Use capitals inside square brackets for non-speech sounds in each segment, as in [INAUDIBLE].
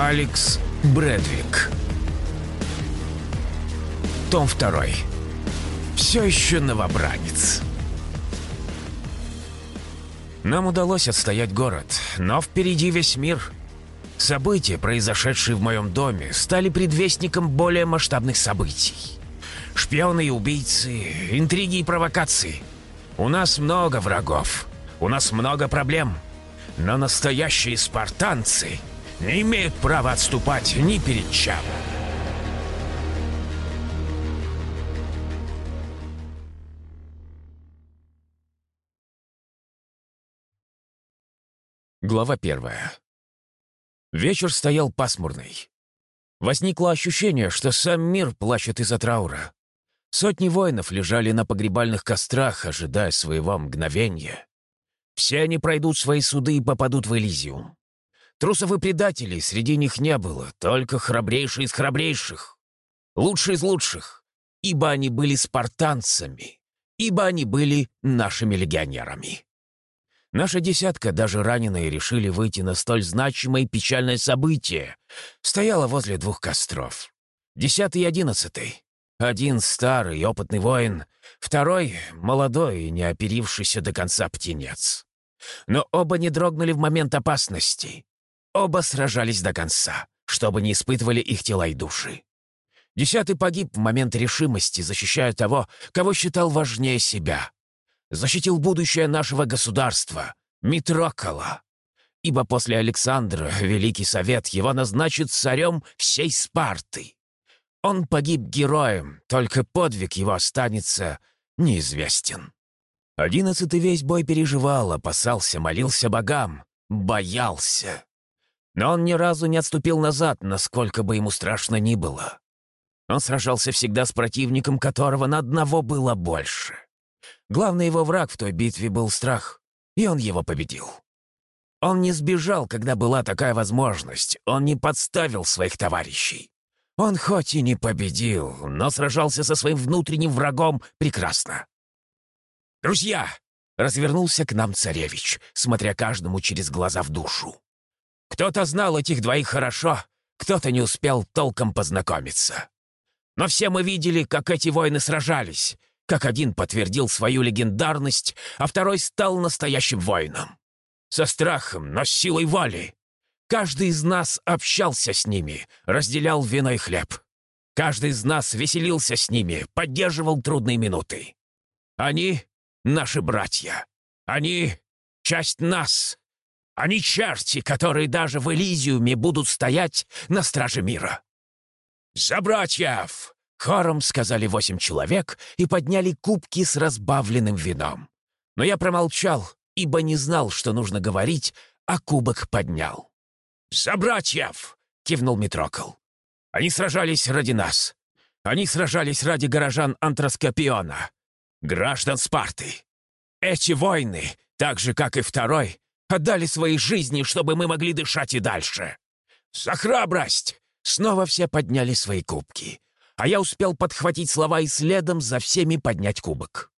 Алекс Брэдвик. Том 2. Все еще новобранец. Нам удалось отстоять город, но впереди весь мир. События, произошедшие в моем доме, стали предвестником более масштабных событий. Шпионы и убийцы, интриги и провокации. У нас много врагов, у нас много проблем. Но настоящие спартанцы не имеют права отступать ни перед чем. Глава первая. Вечер стоял пасмурный. Возникло ощущение, что сам мир плачет из-за траура. Сотни воинов лежали на погребальных кострах, ожидая своего мгновения. Все они пройдут свои суды и попадут в Элизиум. Трусов и предателей среди них не было, только храбрейшие из храбрейших. Лучшие из лучших, ибо они были спартанцами, ибо они были нашими легионерами. Наша десятка, даже раненые, решили выйти на столь значимое и печальное событие. Стояла возле двух костров. Десятый и одиннадцатый. Один старый, опытный воин, второй — молодой и не оперившийся до конца птенец. Но оба не дрогнули в момент опасности. Оба сражались до конца, чтобы не испытывали их тела и души. Десятый погиб в момент решимости, защищая того, кого считал важнее себя защитил будущее нашего государства, Митрокола. Ибо после Александра Великий Совет его назначит царем всей Спарты. Он погиб героем, только подвиг его останется неизвестен. Одиннадцатый весь бой переживал, опасался, молился богам, боялся. Но он ни разу не отступил назад, насколько бы ему страшно ни было. Он сражался всегда с противником, которого на одного было больше. Главный его враг в той битве был страх, и он его победил. Он не сбежал, когда была такая возможность, он не подставил своих товарищей. Он хоть и не победил, но сражался со своим внутренним врагом прекрасно. «Друзья!» — развернулся к нам царевич, смотря каждому через глаза в душу. Кто-то знал этих двоих хорошо, кто-то не успел толком познакомиться. Но все мы видели, как эти воины сражались, как один подтвердил свою легендарность, а второй стал настоящим воином. Со страхом, но с силой воли. Каждый из нас общался с ними, разделял вино и хлеб. Каждый из нас веселился с ними, поддерживал трудные минуты. Они — наши братья. Они — часть нас. Они черти, которые даже в Элизиуме будут стоять на страже мира. «За братьев!» Хором сказали восемь человек и подняли кубки с разбавленным вином. Но я промолчал, ибо не знал, что нужно говорить, а кубок поднял. «За братьев!» — кивнул Митрокол. «Они сражались ради нас. Они сражались ради горожан Антроскопиона, граждан Спарты. Эти войны, так же, как и второй, отдали свои жизни, чтобы мы могли дышать и дальше. За храбрость!» Снова все подняли свои кубки а я успел подхватить слова и следом за всеми поднять кубок.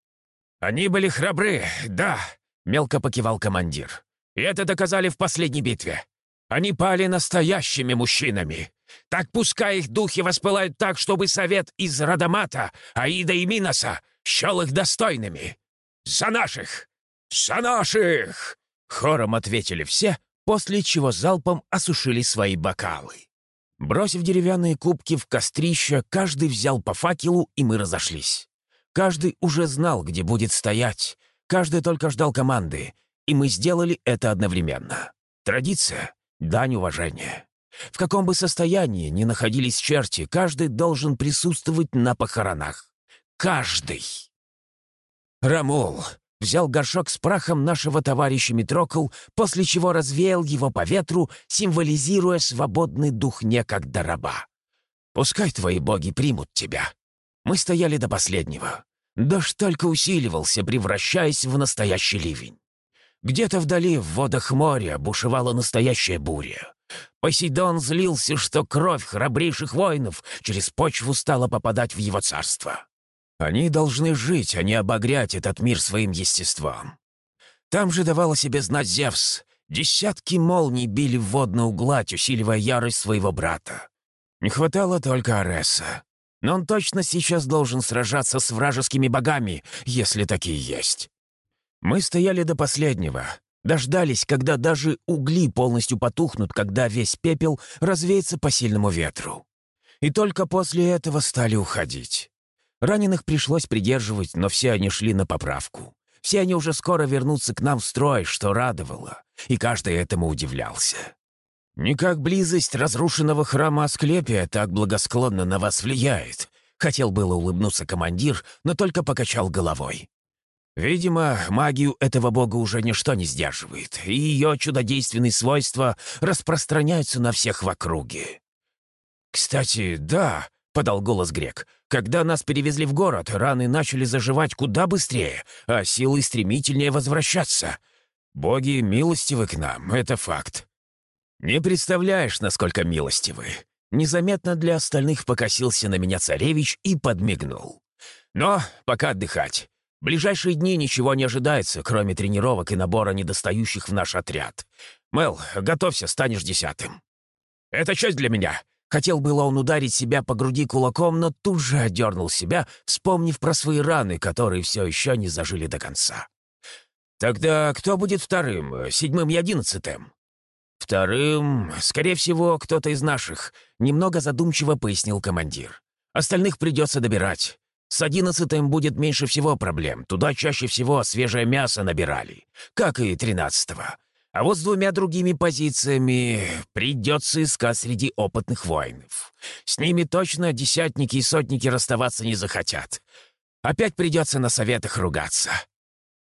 «Они были храбры, да», — мелко покивал командир. «И это доказали в последней битве. Они пали настоящими мужчинами. Так пускай их духи воспылают так, чтобы совет из Радамата, Аида и Миноса счел их достойными. За наших! За наших!» Хором ответили все, после чего залпом осушили свои бокалы. Бросив деревянные кубки в кострище, каждый взял по факелу, и мы разошлись. Каждый уже знал, где будет стоять. Каждый только ждал команды, и мы сделали это одновременно. Традиция — дань уважения. В каком бы состоянии ни находились черти, каждый должен присутствовать на похоронах. Каждый! «Рамул, взял горшок с прахом нашего товарища Митрокл, после чего развеял его по ветру, символизируя свободный дух некогда раба. «Пускай твои боги примут тебя». Мы стояли до последнего. Дождь только усиливался, превращаясь в настоящий ливень. Где-то вдали, в водах моря, бушевала настоящая буря. Посейдон злился, что кровь храбрейших воинов через почву стала попадать в его царство. Они должны жить, а не обогрять этот мир своим естеством. Там же давал себе знать Зевс. Десятки молний били в водную гладь, усиливая ярость своего брата. Не хватало только Ареса. Но он точно сейчас должен сражаться с вражескими богами, если такие есть. Мы стояли до последнего, дождались, когда даже угли полностью потухнут, когда весь пепел развеется по сильному ветру. И только после этого стали уходить. Раненых пришлось придерживать, но все они шли на поправку. Все они уже скоро вернутся к нам в строй, что радовало, и каждый этому удивлялся. Не как близость разрушенного храма Асклепия так благосклонно на вас влияет. Хотел было улыбнуться командир, но только покачал головой. Видимо, магию этого бога уже ничто не сдерживает, и ее чудодейственные свойства распространяются на всех в округе. «Кстати, да», — подал голос грек, «когда нас перевезли в город, раны начали заживать куда быстрее, а силы стремительнее возвращаться. Боги милостивы к нам, это факт. «Не представляешь, насколько милостивы!» Незаметно для остальных покосился на меня царевич и подмигнул. «Но пока отдыхать. В ближайшие дни ничего не ожидается, кроме тренировок и набора недостающих в наш отряд. Мел, готовься, станешь десятым». «Это честь для меня!» Хотел было он ударить себя по груди кулаком, но тут же одернул себя, вспомнив про свои раны, которые все еще не зажили до конца. «Тогда кто будет вторым, седьмым и одиннадцатым?» «Вторым, скорее всего, кто-то из наших», — немного задумчиво пояснил командир. «Остальных придется добирать. С одиннадцатым будет меньше всего проблем. Туда чаще всего свежее мясо набирали, как и тринадцатого. А вот с двумя другими позициями придется искать среди опытных воинов. С ними точно десятники и сотники расставаться не захотят. Опять придется на советах ругаться.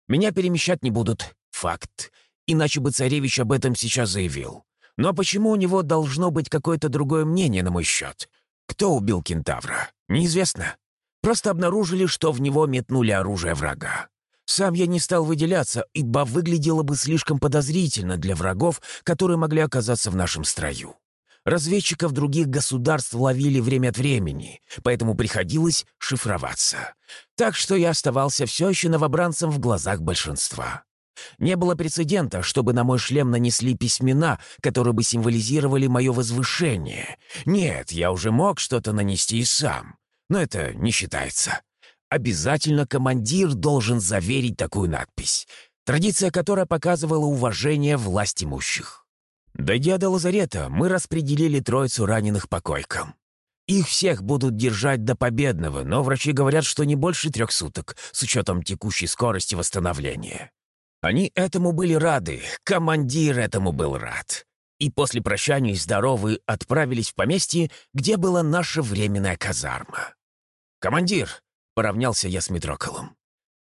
Меня перемещать не будут. Факт иначе бы царевич об этом сейчас заявил. Но почему у него должно быть какое-то другое мнение на мой счет? Кто убил кентавра? Неизвестно. Просто обнаружили, что в него метнули оружие врага. Сам я не стал выделяться, ибо выглядело бы слишком подозрительно для врагов, которые могли оказаться в нашем строю. Разведчиков других государств ловили время от времени, поэтому приходилось шифроваться. Так что я оставался все еще новобранцем в глазах большинства. Не было прецедента, чтобы на мой шлем нанесли письмена, которые бы символизировали мое возвышение. Нет, я уже мог что-то нанести и сам. Но это не считается. Обязательно командир должен заверить такую надпись. Традиция, которая показывала уважение власть имущих. Дойдя до лазарета, мы распределили троицу раненых по койкам. Их всех будут держать до победного, но врачи говорят, что не больше трех суток, с учетом текущей скорости восстановления. Они этому были рады, командир этому был рад. И после прощания здоровы отправились в поместье, где была наша временная казарма. «Командир!» — поравнялся я с Митроколом.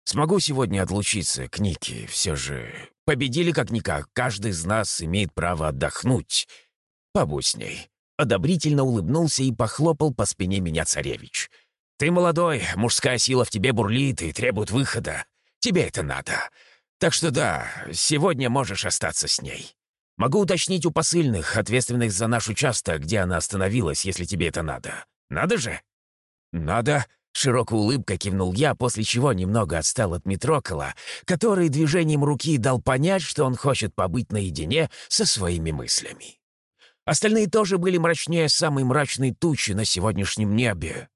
«Смогу сегодня отлучиться к Нике, все же победили как-никак, каждый из нас имеет право отдохнуть. Побудь с ней». Одобрительно улыбнулся и похлопал по спине меня царевич. «Ты молодой, мужская сила в тебе бурлит и требует выхода. Тебе это надо. Так что да, сегодня можешь остаться с ней. Могу уточнить у посыльных, ответственных за наш участок, где она остановилась, если тебе это надо. Надо же?» «Надо», — широкая улыбка кивнул я, после чего немного отстал от Митрокола, который движением руки дал понять, что он хочет побыть наедине со своими мыслями. Остальные тоже были мрачнее самой мрачной тучи на сегодняшнем небе.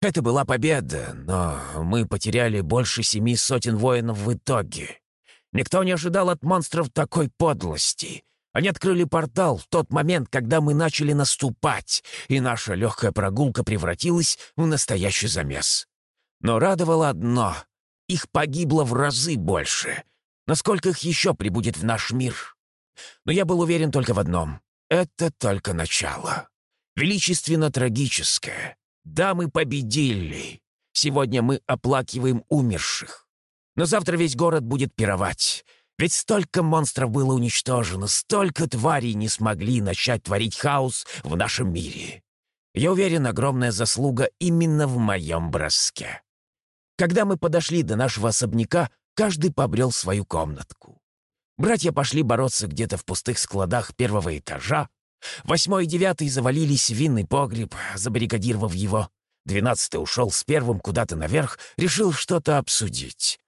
Это была победа, но мы потеряли больше семи сотен воинов в итоге. Никто не ожидал от монстров такой подлости. Они открыли портал в тот момент, когда мы начали наступать, и наша легкая прогулка превратилась в настоящий замес. Но радовало одно — их погибло в разы больше. Насколько их еще прибудет в наш мир? Но я был уверен только в одном — это только начало. Величественно трагическое. Да, мы победили. Сегодня мы оплакиваем умерших. Но завтра весь город будет пировать. Ведь столько монстров было уничтожено, столько тварей не смогли начать творить хаос в нашем мире. Я уверен, огромная заслуга именно в моем броске. Когда мы подошли до нашего особняка, каждый побрел свою комнатку. Братья пошли бороться где-то в пустых складах первого этажа. Восьмой и девятый завалились в винный погреб, забаррикадировав его. Двенадцатый ушел с первым куда-то наверх, решил что-то обсудить.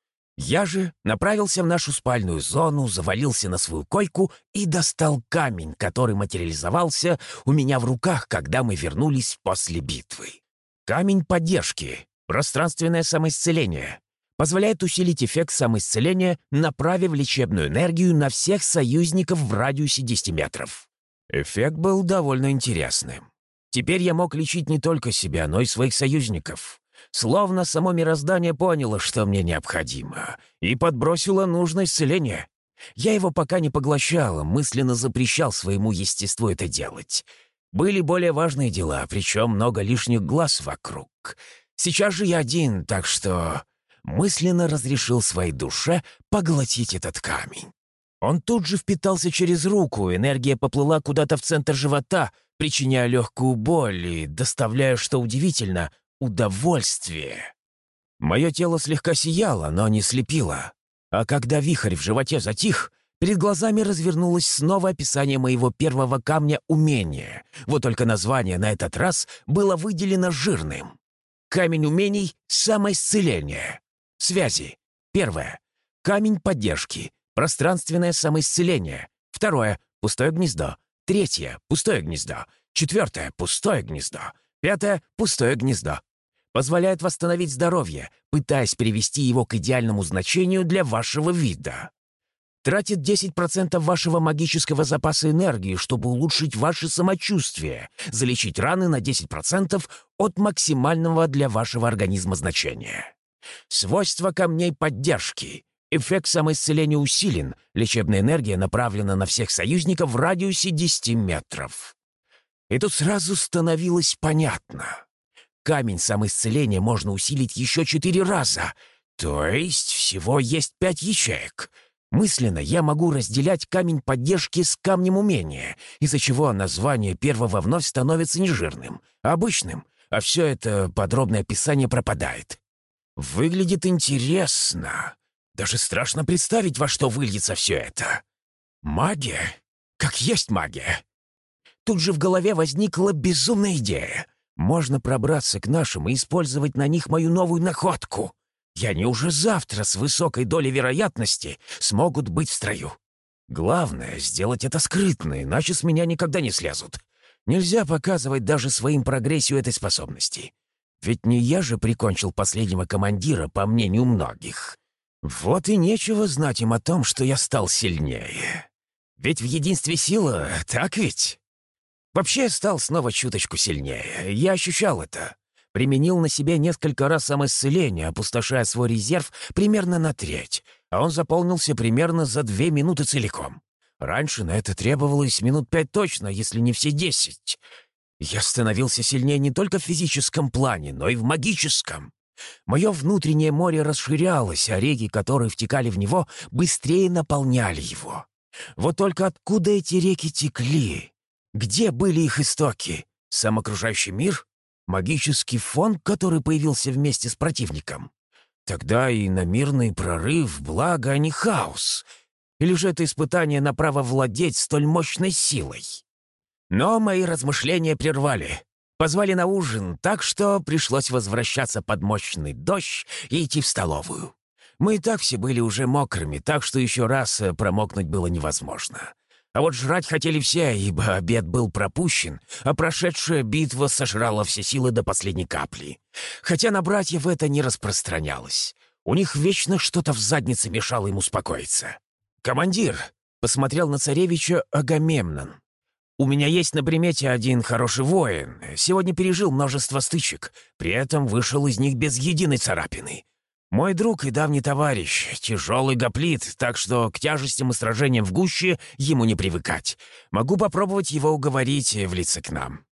Я же направился в нашу спальную зону, завалился на свою койку и достал камень, который материализовался у меня в руках, когда мы вернулись после битвы. Камень поддержки, пространственное самоисцеление. Позволяет усилить эффект самоисцеления, направив лечебную энергию на всех союзников в радиусе 10 метров. Эффект был довольно интересным. Теперь я мог лечить не только себя, но и своих союзников. Словно само мироздание поняло, что мне необходимо, и подбросило нужное исцеление. Я его пока не поглощал, мысленно запрещал своему естеству это делать. Были более важные дела, причем много лишних глаз вокруг. Сейчас же я один, так что мысленно разрешил своей душе поглотить этот камень. Он тут же впитался через руку, энергия поплыла куда-то в центр живота, причиняя легкую боль и доставляя, что удивительно, удовольствие. Мое тело слегка сияло, но не слепило. А когда вихрь в животе затих, перед глазами развернулось снова описание моего первого камня умения. Вот только название на этот раз было выделено жирным. Камень умений — самоисцеление. Связи. Первое. Камень поддержки. Пространственное самоисцеление. Второе. Пустое гнездо. Третье. Пустое гнездо. Четвертое. Пустое гнездо. Пятое. Пустое гнездо позволяет восстановить здоровье, пытаясь привести его к идеальному значению для вашего вида. Тратит 10% вашего магического запаса энергии, чтобы улучшить ваше самочувствие, залечить раны на 10% от максимального для вашего организма значения. Свойства камней поддержки. Эффект самоисцеления усилен, лечебная энергия направлена на всех союзников в радиусе 10 метров. И тут сразу становилось понятно камень самоисцеления можно усилить еще четыре раза. То есть всего есть пять ячеек. Мысленно я могу разделять камень поддержки с камнем умения, из-за чего название первого вновь становится не жирным, а обычным, а все это подробное описание пропадает. Выглядит интересно. Даже страшно представить, во что выльется все это. Магия? Как есть магия. Тут же в голове возникла безумная идея — можно пробраться к нашим и использовать на них мою новую находку. И они уже завтра с высокой долей вероятности смогут быть в строю. Главное — сделать это скрытно, иначе с меня никогда не слезут. Нельзя показывать даже своим прогрессию этой способности. Ведь не я же прикончил последнего командира, по мнению многих. Вот и нечего знать им о том, что я стал сильнее. Ведь в единстве сила, так ведь? Вообще стал снова чуточку сильнее. Я ощущал это. Применил на себе несколько раз самоисцеление, опустошая свой резерв примерно на треть, а он заполнился примерно за две минуты целиком. Раньше на это требовалось минут пять точно, если не все десять. Я становился сильнее не только в физическом плане, но и в магическом. Мое внутреннее море расширялось, а реки, которые втекали в него, быстрее наполняли его. Вот только откуда эти реки текли? Где были их истоки? Сам окружающий мир? Магический фон, который появился вместе с противником? Тогда и на мирный прорыв, благо, а не хаос. Или же это испытание на право владеть столь мощной силой? Но мои размышления прервали. Позвали на ужин, так что пришлось возвращаться под мощный дождь и идти в столовую. Мы и так все были уже мокрыми, так что еще раз э, промокнуть было невозможно. А вот жрать хотели все, ибо обед был пропущен, а прошедшая битва сожрала все силы до последней капли. Хотя на братьев это не распространялось. У них вечно что-то в заднице мешало им успокоиться. «Командир!» — посмотрел на царевича Агамемнон. «У меня есть на примете один хороший воин. Сегодня пережил множество стычек, при этом вышел из них без единой царапины. Мой друг и давний товарищ, тяжелый гоплит, так что к тяжестям и сражениям в гуще ему не привыкать. Могу попробовать его уговорить в лице к нам».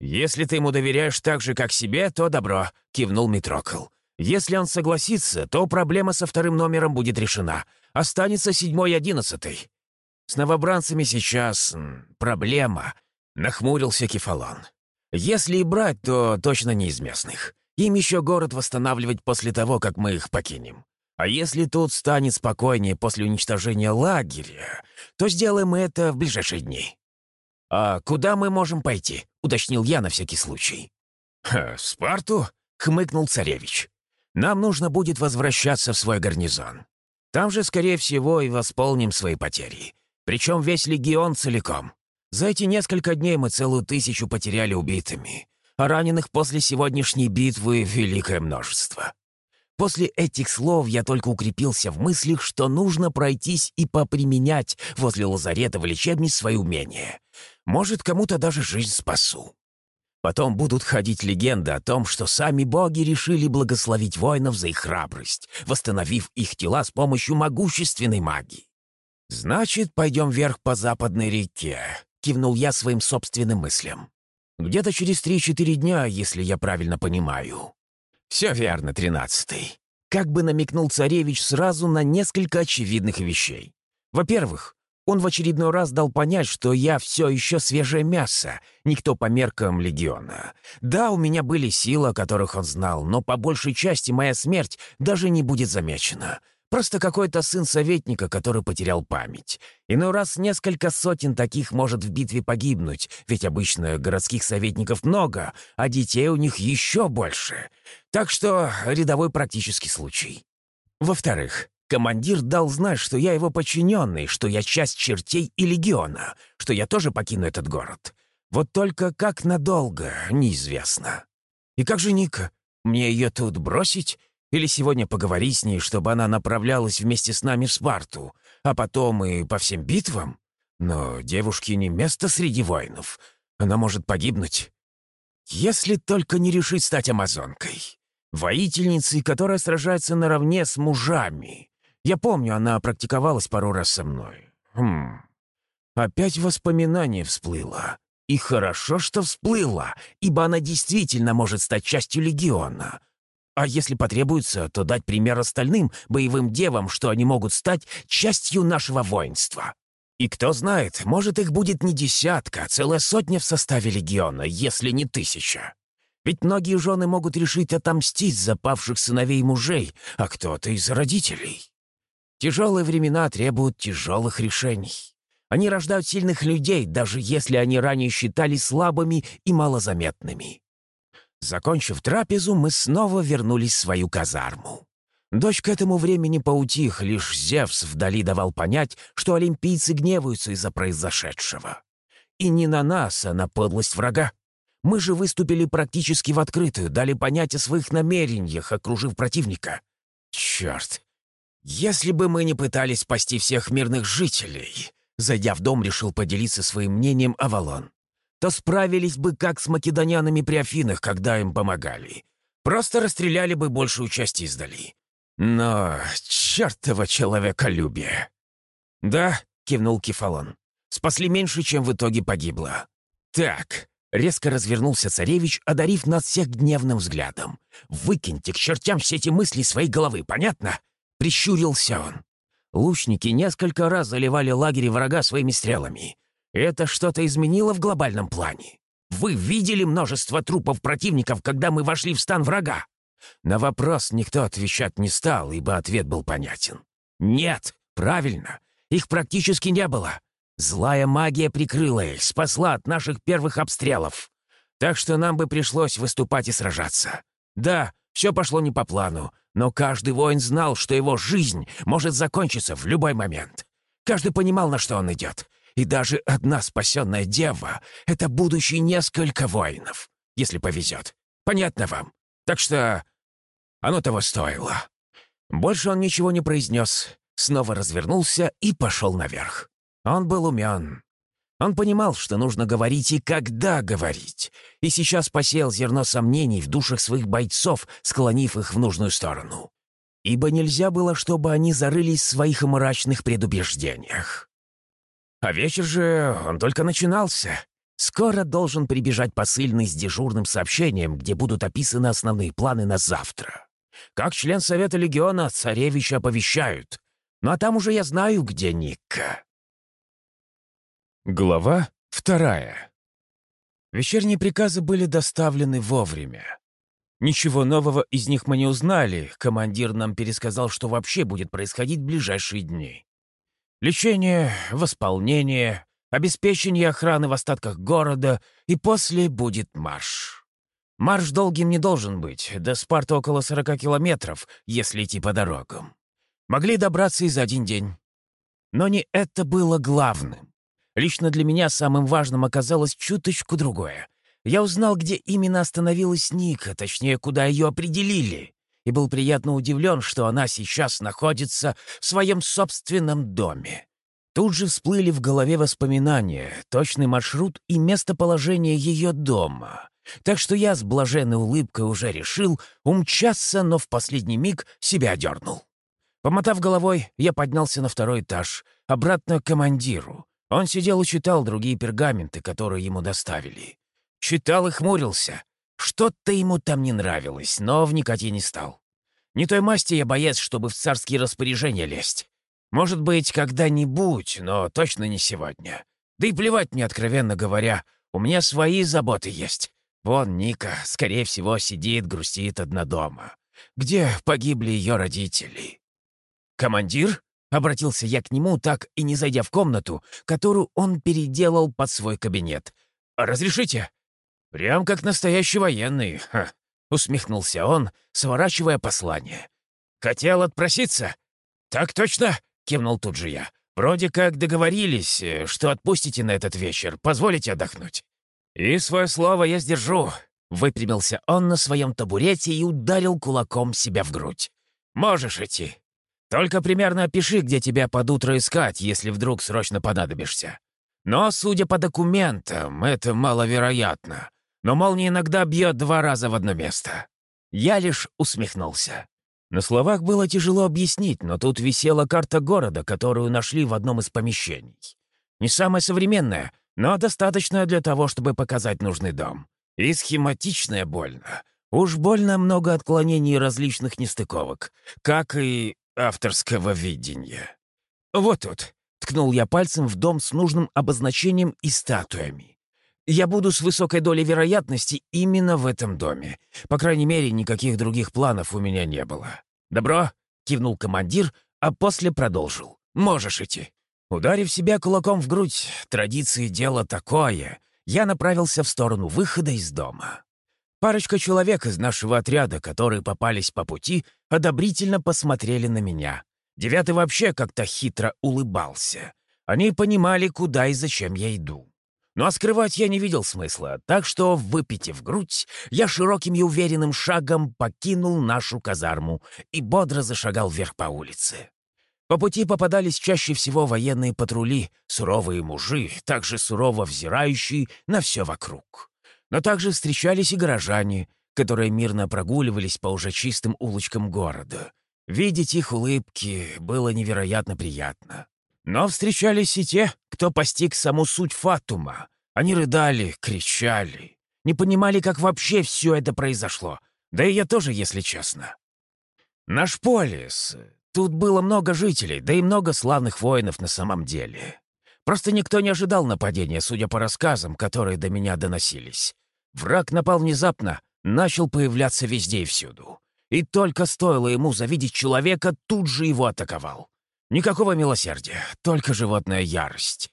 «Если ты ему доверяешь так же, как себе, то добро», — кивнул Митрокл. «Если он согласится, то проблема со вторым номером будет решена. Останется седьмой и одиннадцатый». «С новобранцами сейчас... проблема», — нахмурился Кефалон. «Если и брать, то точно не из местных. Им еще город восстанавливать после того, как мы их покинем. А если тут станет спокойнее после уничтожения лагеря, то сделаем это в ближайшие дни. «А куда мы можем пойти?» — уточнил я на всякий случай. «Ха, «Спарту?» — хмыкнул царевич. Нам нужно будет возвращаться в свой гарнизон. Там же, скорее всего, и восполним свои потери. Причем весь легион целиком. За эти несколько дней мы целую тысячу потеряли убитыми, раненых после сегодняшней битвы великое множество. После этих слов я только укрепился в мыслях, что нужно пройтись и поприменять возле лазарета в лечебнице свои умения. Может, кому-то даже жизнь спасу. Потом будут ходить легенды о том, что сами боги решили благословить воинов за их храбрость, восстановив их тела с помощью могущественной магии. «Значит, пойдем вверх по западной реке», — кивнул я своим собственным мыслям. «Где-то через три-четыре дня, если я правильно понимаю». «Все верно, тринадцатый». Как бы намекнул царевич сразу на несколько очевидных вещей. Во-первых, он в очередной раз дал понять, что я все еще свежее мясо, никто по меркам легиона. Да, у меня были силы, о которых он знал, но по большей части моя смерть даже не будет замечена. Просто какой-то сын советника, который потерял память. Иной раз несколько сотен таких может в битве погибнуть, ведь обычно городских советников много, а детей у них еще больше. Так что рядовой практический случай. Во-вторых, Командир дал знать, что я его подчиненный, что я часть чертей и легиона, что я тоже покину этот город. Вот только как надолго, неизвестно. И как же Ника? Мне ее тут бросить? Или сегодня поговорить с ней, чтобы она направлялась вместе с нами в Спарту, а потом и по всем битвам? Но девушке не место среди воинов. Она может погибнуть. Если только не решить стать амазонкой. Воительницей, которая сражается наравне с мужами. Я помню, она практиковалась пару раз со мной. Хм. Опять воспоминание всплыло. И хорошо, что всплыло, ибо она действительно может стать частью легиона. А если потребуется, то дать пример остальным боевым девам, что они могут стать частью нашего воинства. И кто знает, может, их будет не десятка, а целая сотня в составе легиона, если не тысяча. Ведь многие жены могут решить отомстить за павших сыновей мужей, а кто-то из родителей. Тяжелые времена требуют тяжелых решений. Они рождают сильных людей, даже если они ранее считались слабыми и малозаметными. Закончив трапезу, мы снова вернулись в свою казарму. Дочь к этому времени поутих, лишь Зевс вдали давал понять, что олимпийцы гневаются из-за произошедшего. И не на нас, а на подлость врага. Мы же выступили практически в открытую, дали понять о своих намерениях, окружив противника. Черт, «Если бы мы не пытались спасти всех мирных жителей», зайдя в дом, решил поделиться своим мнением Авалон, то справились бы как с македонянами при Афинах, когда им помогали. Просто расстреляли бы большую часть издали. Но чертово человеколюбие. «Да», — кивнул Кефалон, — «спасли меньше, чем в итоге погибло». «Так», — резко развернулся царевич, одарив нас всех гневным взглядом. «Выкиньте к чертям все эти мысли своей головы, понятно? Прищурился он. Лучники несколько раз заливали лагерь врага своими стрелами. Это что-то изменило в глобальном плане. Вы видели множество трупов противников, когда мы вошли в стан врага? На вопрос никто отвечать не стал, ибо ответ был понятен. Нет, правильно, их практически не было. Злая магия прикрыла их, спасла от наших первых обстрелов. Так что нам бы пришлось выступать и сражаться. Да, все пошло не по плану, но каждый воин знал, что его жизнь может закончиться в любой момент. Каждый понимал, на что он идет. И даже одна спасенная дева — это будущие несколько воинов, если повезет. Понятно вам? Так что оно того стоило. Больше он ничего не произнес, снова развернулся и пошел наверх. Он был умен. Он понимал, что нужно говорить и когда говорить, и сейчас посеял зерно сомнений в душах своих бойцов, склонив их в нужную сторону. Ибо нельзя было, чтобы они зарылись в своих мрачных предубеждениях. А вечер же он только начинался. Скоро должен прибежать посыльный с дежурным сообщением, где будут описаны основные планы на завтра. Как член Совета Легиона царевича оповещают. Ну а там уже я знаю, где Никка. Глава вторая. Вечерние приказы были доставлены вовремя. Ничего нового из них мы не узнали. Командир нам пересказал, что вообще будет происходить в ближайшие дни. Лечение, восполнение, обеспечение охраны в остатках города, и после будет марш. Марш долгим не должен быть, до Спарта около 40 километров, если идти по дорогам. Могли добраться и за один день. Но не это было главным. Лично для меня самым важным оказалось чуточку другое. Я узнал, где именно остановилась Ника, точнее, куда ее определили, и был приятно удивлен, что она сейчас находится в своем собственном доме. Тут же всплыли в голове воспоминания, точный маршрут и местоположение ее дома. Так что я с блаженной улыбкой уже решил умчаться, но в последний миг себя дернул. Помотав головой, я поднялся на второй этаж, обратно к командиру. Он сидел и читал другие пергаменты, которые ему доставили. Читал и хмурился. Что-то ему там не нравилось, но вникать я не стал. Не той масти я боец, чтобы в царские распоряжения лезть. Может быть, когда-нибудь, но точно не сегодня. Да и плевать мне, откровенно говоря. У меня свои заботы есть. Вон Ника, скорее всего, сидит, грустит одна дома. Где погибли ее родители? «Командир?» — обратился я к нему, так и не зайдя в комнату, которую он переделал под свой кабинет. «Разрешите?» «Прям как настоящий военный», усмехнулся он, сворачивая послание. «Хотел отпроситься?» «Так точно!» — кивнул тут же я. «Вроде как договорились, э, что отпустите на этот вечер, позволите отдохнуть». «И свое слово я сдержу», — выпрямился он на своем табурете и ударил кулаком себя в грудь. «Можешь идти. Только примерно опиши, где тебя под утро искать, если вдруг срочно понадобишься. Но, судя по документам, это маловероятно. Но молния иногда бьет два раза в одно место». Я лишь усмехнулся. На словах было тяжело объяснить, но тут висела карта города, которую нашли в одном из помещений. Не самая современная, но достаточная для того, чтобы показать нужный дом. И схематичная больно. Уж больно много отклонений и различных нестыковок, как и авторского видения. «Вот тут», — ткнул я пальцем в дом с нужным обозначением и статуями. «Я буду с высокой долей вероятности именно в этом доме. По крайней мере, никаких других планов у меня не было». «Добро», — кивнул командир, а после продолжил. «Можешь идти». Ударив себя кулаком в грудь, традиции дело такое, я направился в сторону выхода из дома. Парочка человек из нашего отряда, которые попались по пути, одобрительно посмотрели на меня. Девятый вообще как-то хитро улыбался. Они понимали, куда и зачем я иду. Но скрывать я не видел смысла, так что, выпитив грудь, я широким и уверенным шагом покинул нашу казарму и бодро зашагал вверх по улице. По пути попадались чаще всего военные патрули, суровые мужи, также сурово взирающие на все вокруг. Но также встречались и горожане, которые мирно прогуливались по уже чистым улочкам города. Видеть их улыбки было невероятно приятно. Но встречались и те, кто постиг саму суть Фатума. Они рыдали, кричали, не понимали, как вообще все это произошло. Да и я тоже, если честно. Наш полис, Тут было много жителей, да и много славных воинов на самом деле. Просто никто не ожидал нападения, судя по рассказам, которые до меня доносились. Враг напал внезапно, начал появляться везде и всюду. И только стоило ему завидеть человека, тут же его атаковал. Никакого милосердия, только животная ярость.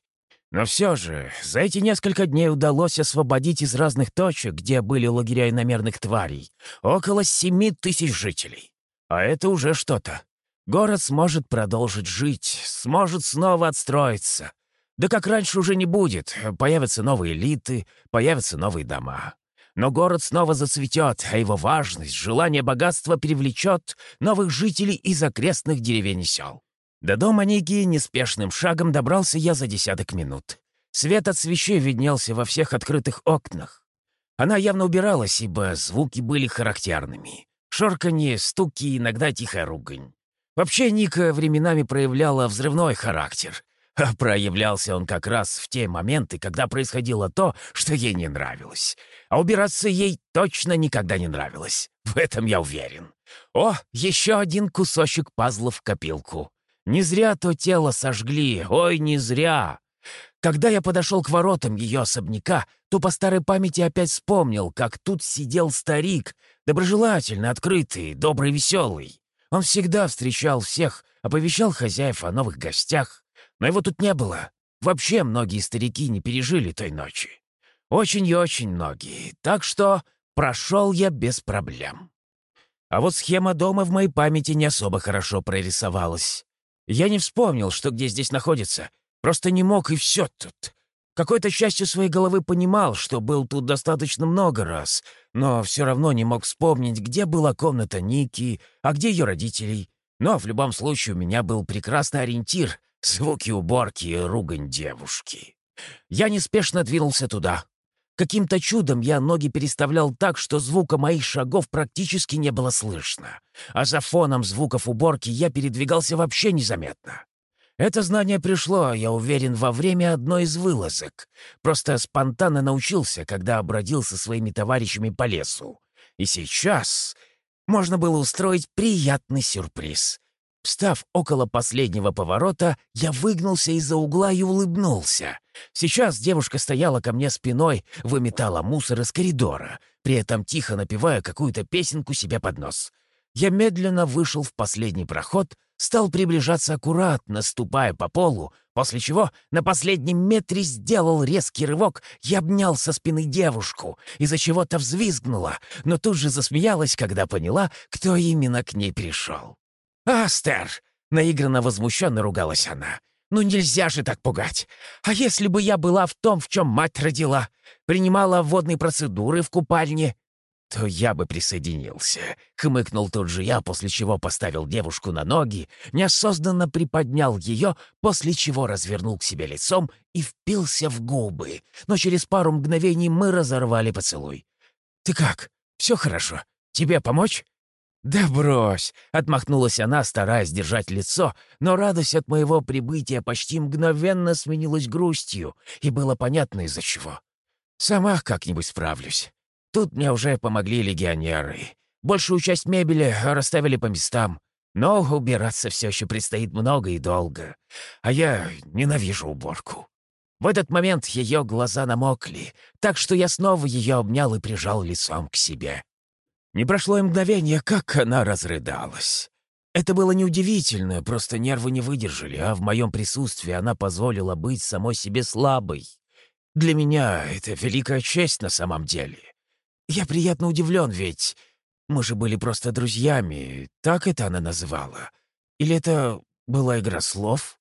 Но все же, за эти несколько дней удалось освободить из разных точек, где были лагеря иномерных тварей, около семи тысяч жителей. А это уже что-то. Город сможет продолжить жить, сможет снова отстроиться. Да как раньше уже не будет. Появятся новые элиты, появятся новые дома. Но город снова зацветет, а его важность, желание богатства привлечет новых жителей из окрестных деревень и сел. До дома Ники неспешным шагом добрался я за десяток минут. Свет от свечей виднелся во всех открытых окнах. Она явно убиралась, ибо звуки были характерными. Шорканье, стуки, иногда тихая ругань. Вообще Ника временами проявляла взрывной характер. А проявлялся он как раз в те моменты, когда происходило то, что ей не нравилось. А убираться ей точно никогда не нравилось. В этом я уверен. О, еще один кусочек пазла в копилку. Не зря то тело сожгли, ой, не зря. Когда я подошел к воротам ее особняка, то по старой памяти опять вспомнил, как тут сидел старик, доброжелательный, открытый, добрый, веселый. Он всегда встречал всех, оповещал хозяев о новых гостях. Но его тут не было. Вообще многие старики не пережили той ночи. Очень и очень многие. Так что прошел я без проблем. А вот схема дома в моей памяти не особо хорошо прорисовалась. Я не вспомнил, что где здесь находится. Просто не мог, и все тут. Какой-то частью своей головы понимал, что был тут достаточно много раз, но все равно не мог вспомнить, где была комната Ники, а где ее родителей. Но в любом случае у меня был прекрасный ориентир — звуки уборки и ругань девушки. Я неспешно двинулся туда. Каким-то чудом я ноги переставлял так, что звука моих шагов практически не было слышно. А за фоном звуков уборки я передвигался вообще незаметно. Это знание пришло, я уверен, во время одной из вылазок. Просто спонтанно научился, когда обродил со своими товарищами по лесу. И сейчас можно было устроить приятный сюрприз. Встав около последнего поворота, я выгнулся из-за угла и улыбнулся. Сейчас девушка стояла ко мне спиной, выметала мусор из коридора, при этом тихо напевая какую-то песенку себе под нос. Я медленно вышел в последний проход, стал приближаться аккуратно, ступая по полу, после чего на последнем метре сделал резкий рывок и обнял со спины девушку, из-за чего-то взвизгнула, но тут же засмеялась, когда поняла, кто именно к ней пришел. «Астер!» — наигранно возмущенно ругалась она. «Ну нельзя же так пугать! А если бы я была в том, в чем мать родила, принимала водные процедуры в купальне, то я бы присоединился», — хмыкнул тут же я, после чего поставил девушку на ноги, неосознанно приподнял ее, после чего развернул к себе лицом и впился в губы. Но через пару мгновений мы разорвали поцелуй. «Ты как? Все хорошо? Тебе помочь?» «Да брось!» — отмахнулась она, стараясь держать лицо, но радость от моего прибытия почти мгновенно сменилась грустью, и было понятно из-за чего. «Сама как-нибудь справлюсь. Тут мне уже помогли легионеры. Большую часть мебели расставили по местам, но убираться все еще предстоит много и долго. А я ненавижу уборку». В этот момент ее глаза намокли, так что я снова ее обнял и прижал лицом к себе. Не прошло и мгновение, как она разрыдалась. Это было неудивительно, просто нервы не выдержали, а в моем присутствии она позволила быть самой себе слабой. Для меня это великая честь на самом деле. Я приятно удивлен, ведь мы же были просто друзьями, так это она называла. Или это была игра слов?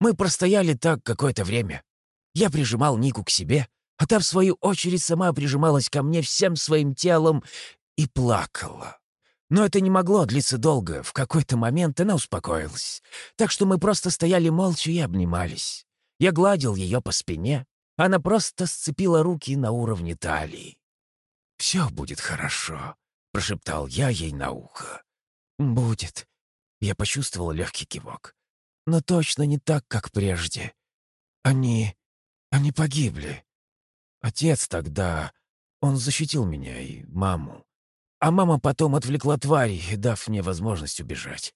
Мы простояли так какое-то время. Я прижимал Нику к себе, а та, в свою очередь, сама прижималась ко мне всем своим телом и плакала. Но это не могло длиться долго. В какой-то момент она успокоилась. Так что мы просто стояли молча и обнимались. Я гладил ее по спине. Она просто сцепила руки на уровне талии. «Все будет хорошо», — прошептал я ей на ухо. «Будет». Я почувствовал легкий кивок. «Но точно не так, как прежде. Они... они погибли. Отец тогда... Он защитил меня и маму. А мама потом отвлекла твари, дав мне возможность убежать.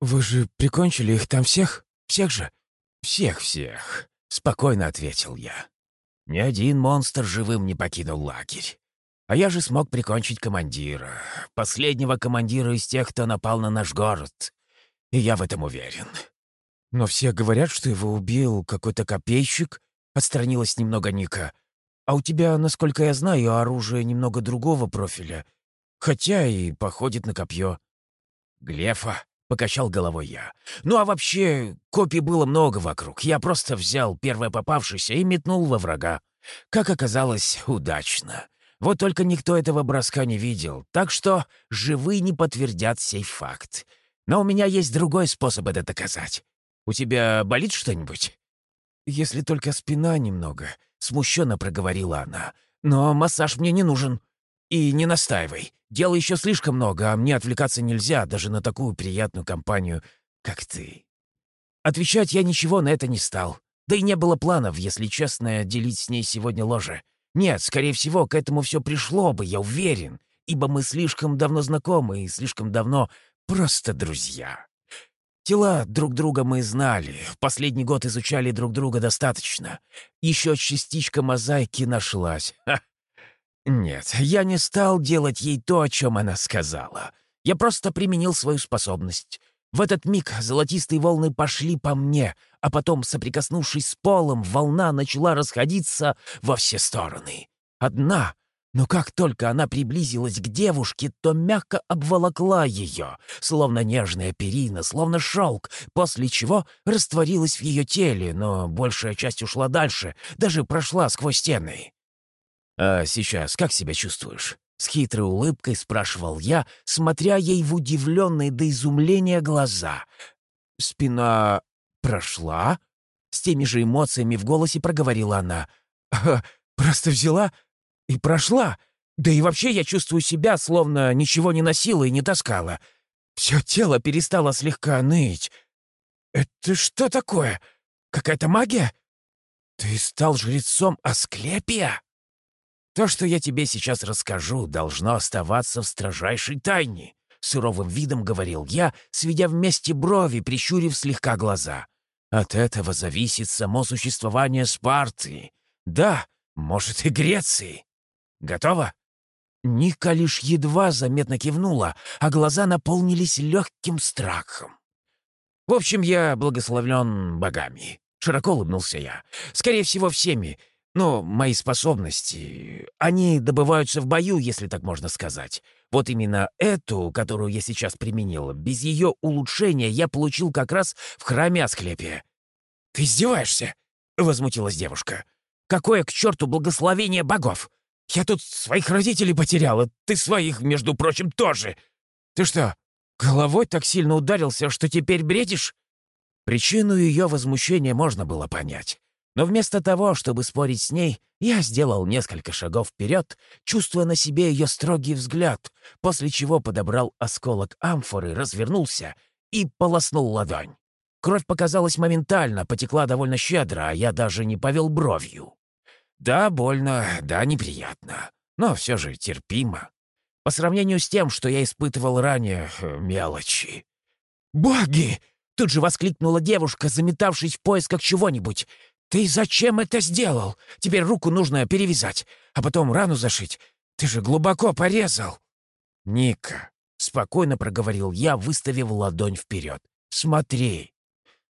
«Вы же прикончили их там всех? Всех же?» «Всех-всех», — спокойно ответил я. «Ни один монстр живым не покинул лагерь. А я же смог прикончить командира. Последнего командира из тех, кто напал на наш город. И я в этом уверен. Но все говорят, что его убил какой-то копейщик. Отстранилась немного Ника. А у тебя, насколько я знаю, оружие немного другого профиля — Хотя и походит на копье. Глефа, — покачал головой я. «Ну а вообще, копий было много вокруг. Я просто взял первое попавшееся и метнул во врага. Как оказалось, удачно. Вот только никто этого броска не видел, так что живые не подтвердят сей факт. Но у меня есть другой способ это доказать. У тебя болит что-нибудь?» «Если только спина немного», — смущенно проговорила она. «Но массаж мне не нужен». «И не настаивай. Дела еще слишком много, а мне отвлекаться нельзя даже на такую приятную компанию, как ты». Отвечать я ничего на это не стал. Да и не было планов, если честно, делить с ней сегодня ложе. Нет, скорее всего, к этому все пришло бы, я уверен, ибо мы слишком давно знакомы и слишком давно просто друзья. Тела друг друга мы знали, в последний год изучали друг друга достаточно. Еще частичка мозаики нашлась. Ха, нет, я не стал делать ей то, о чем она сказала. Я просто применил свою способность. В этот миг золотистые волны пошли по мне, а потом, соприкоснувшись с полом, волна начала расходиться во все стороны. Одна Но как только она приблизилась к девушке, то мягко обволокла ее, словно нежная перина, словно шелк, после чего растворилась в ее теле, но большая часть ушла дальше, даже прошла сквозь стены. «А сейчас как себя чувствуешь?» С хитрой улыбкой спрашивал я, смотря ей в удивленные до изумления глаза. «Спина прошла?» С теми же эмоциями в голосе проговорила она. «Просто взяла и прошла. Да и вообще я чувствую себя, словно ничего не носила и не таскала. Все тело перестало слегка ныть. Это что такое? Какая-то магия? Ты стал жрецом Асклепия?» То, что я тебе сейчас расскажу, должно оставаться в строжайшей тайне», — суровым видом говорил я, сведя вместе брови, прищурив слегка глаза. «От этого зависит само существование Спарты. Да, может, и Греции. Готово?» Ника лишь едва заметно кивнула, а глаза наполнились легким страхом. «В общем, я благословлен богами», — широко улыбнулся я. «Скорее всего, всеми, но мои способности, они добываются в бою, если так можно сказать. Вот именно эту, которую я сейчас применил, без ее улучшения я получил как раз в храме Асклепия. «Ты издеваешься?» — возмутилась девушка. «Какое к черту благословение богов? Я тут своих родителей потеряла, ты своих, между прочим, тоже. Ты что, головой так сильно ударился, что теперь бредишь?» Причину ее возмущения можно было понять. Но вместо того, чтобы спорить с ней, я сделал несколько шагов вперед, чувствуя на себе ее строгий взгляд, после чего подобрал осколок амфоры, развернулся и полоснул ладонь. Кровь показалась моментально, потекла довольно щедро, а я даже не повел бровью. Да, больно, да, неприятно, но все же терпимо. По сравнению с тем, что я испытывал ранее, э, мелочи. «Боги!» — тут же воскликнула девушка, заметавшись в поисках чего-нибудь. «Ты зачем это сделал? Теперь руку нужно перевязать, а потом рану зашить. Ты же глубоко порезал!» «Ника», — спокойно проговорил я, выставив ладонь вперед. «Смотри».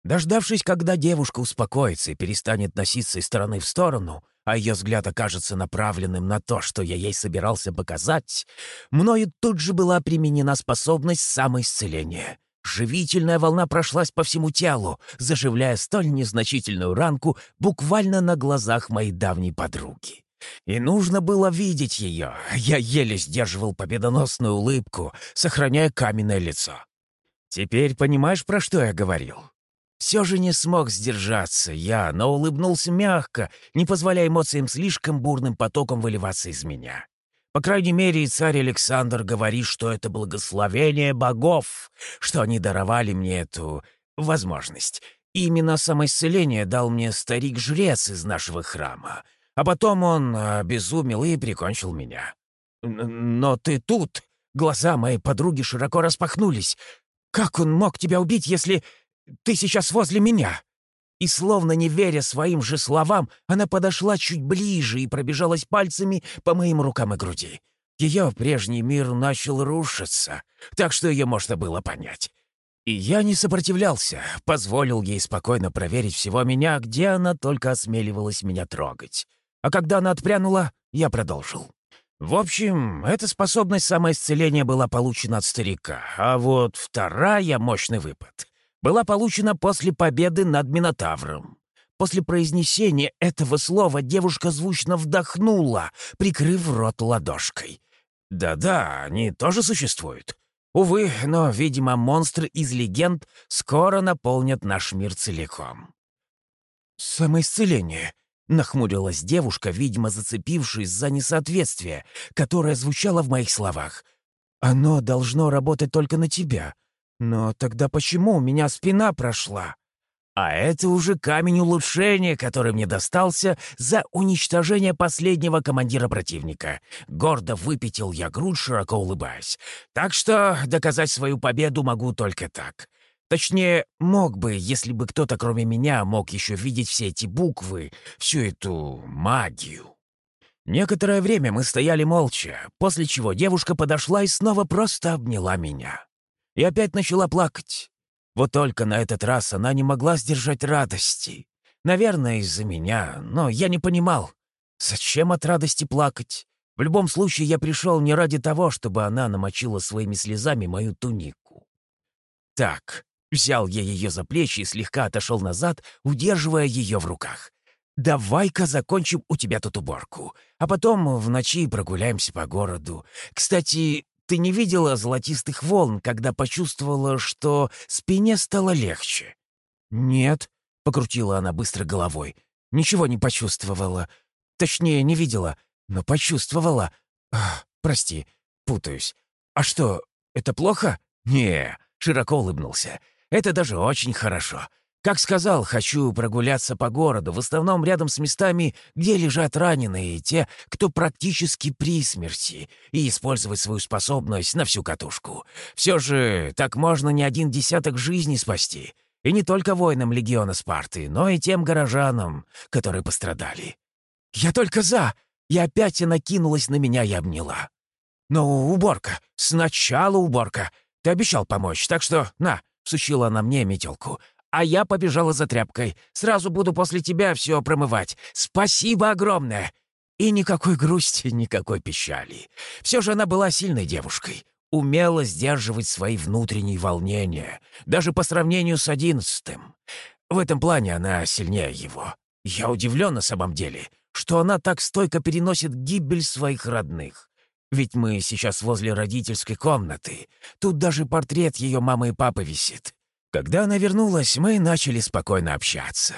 Дождавшись, когда девушка успокоится и перестанет носиться из стороны в сторону, а ее взгляд окажется направленным на то, что я ей собирался показать, мною тут же была применена способность самоисцеления. Живительная волна прошлась по всему телу, заживляя столь незначительную ранку буквально на глазах моей давней подруги. И нужно было видеть ее. Я еле сдерживал победоносную улыбку, сохраняя каменное лицо. Теперь понимаешь, про что я говорил? Все же не смог сдержаться я, но улыбнулся мягко, не позволяя эмоциям слишком бурным потоком выливаться из меня. По крайней мере, царь Александр говорит, что это благословение богов, что они даровали мне эту возможность. И именно самоисцеление дал мне старик-жрец из нашего храма. А потом он обезумел и прикончил меня. Но ты тут. Глаза моей подруги широко распахнулись. Как он мог тебя убить, если ты сейчас возле меня?» И, словно не веря своим же словам, она подошла чуть ближе и пробежалась пальцами по моим рукам и груди. Ее прежний мир начал рушиться, так что ее можно было понять. И я не сопротивлялся, позволил ей спокойно проверить всего меня, где она только осмеливалась меня трогать. А когда она отпрянула, я продолжил. В общем, эта способность самоисцеления была получена от старика, а вот вторая — мощный выпад была получена после победы над Минотавром. После произнесения этого слова девушка звучно вдохнула, прикрыв рот ладошкой. «Да-да, они тоже существуют. Увы, но, видимо, монстры из легенд скоро наполнят наш мир целиком». «Самоисцеление», — нахмурилась девушка, видимо, зацепившись за несоответствие, которое звучало в моих словах. «Оно должно работать только на тебя. Но тогда почему у меня спина прошла? А это уже камень улучшения, который мне достался за уничтожение последнего командира противника. Гордо выпятил я грудь, широко улыбаясь. Так что доказать свою победу могу только так. Точнее, мог бы, если бы кто-то кроме меня мог еще видеть все эти буквы, всю эту магию. Некоторое время мы стояли молча, после чего девушка подошла и снова просто обняла меня и опять начала плакать. Вот только на этот раз она не могла сдержать радости. Наверное, из-за меня, но я не понимал, зачем от радости плакать. В любом случае, я пришел не ради того, чтобы она намочила своими слезами мою тунику. Так, взял я ее за плечи и слегка отошел назад, удерживая ее в руках. «Давай-ка закончим у тебя тут уборку, а потом в ночи прогуляемся по городу. Кстати, ты не видела золотистых волн, когда почувствовала, что спине стало легче?» «Нет», — покрутила она быстро головой. «Ничего не почувствовала. Точнее, не видела, но почувствовала. Ах, прости, путаюсь. А что, это плохо?» «Не», — широко улыбнулся. «Это даже очень хорошо. Как сказал, хочу прогуляться по городу, в основном рядом с местами, где лежат раненые, те, кто практически при смерти, и использовать свою способность на всю катушку. Все же так можно не один десяток жизней спасти. И не только воинам легиона Спарты, но и тем горожанам, которые пострадали. «Я только за!» И опять она кинулась на меня и обняла. «Ну, уборка. Сначала уборка. Ты обещал помочь, так что, на!» — сучила она мне метелку а я побежала за тряпкой. Сразу буду после тебя все промывать. Спасибо огромное!» И никакой грусти, никакой печали. Все же она была сильной девушкой, умела сдерживать свои внутренние волнения, даже по сравнению с одиннадцатым. В этом плане она сильнее его. Я удивлен на самом деле, что она так стойко переносит гибель своих родных. Ведь мы сейчас возле родительской комнаты. Тут даже портрет ее мамы и папы висит. Когда она вернулась, мы начали спокойно общаться.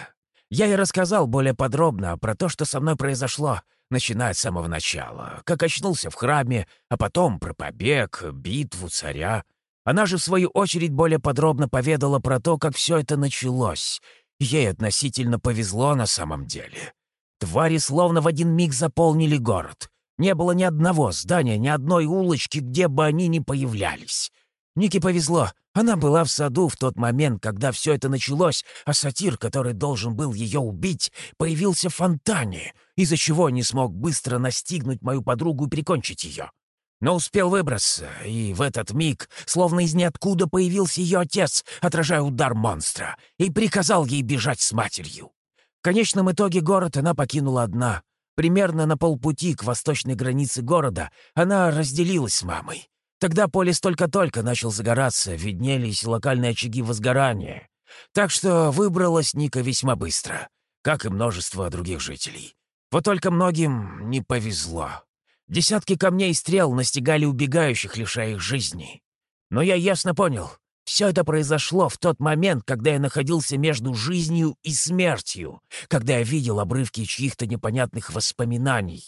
Я ей рассказал более подробно про то, что со мной произошло, начиная с самого начала, как очнулся в храме, а потом про побег, битву царя. Она же, в свою очередь, более подробно поведала про то, как все это началось. Ей относительно повезло на самом деле. Твари словно в один миг заполнили город. Не было ни одного здания, ни одной улочки, где бы они ни появлялись. Нике повезло. Она была в саду в тот момент, когда все это началось, а сатир, который должен был ее убить, появился в фонтане, из-за чего не смог быстро настигнуть мою подругу и прикончить ее. Но успел выбраться, и в этот миг, словно из ниоткуда, появился ее отец, отражая удар монстра, и приказал ей бежать с матерью. В конечном итоге город она покинула одна. Примерно на полпути к восточной границе города она разделилась с мамой. Тогда полис только-только начал загораться, виднелись локальные очаги возгорания. Так что выбралась Ника весьма быстро, как и множество других жителей. Вот только многим не повезло. Десятки камней и стрел настигали убегающих, лишая их жизни. Но я ясно понял, все это произошло в тот момент, когда я находился между жизнью и смертью, когда я видел обрывки чьих-то непонятных воспоминаний.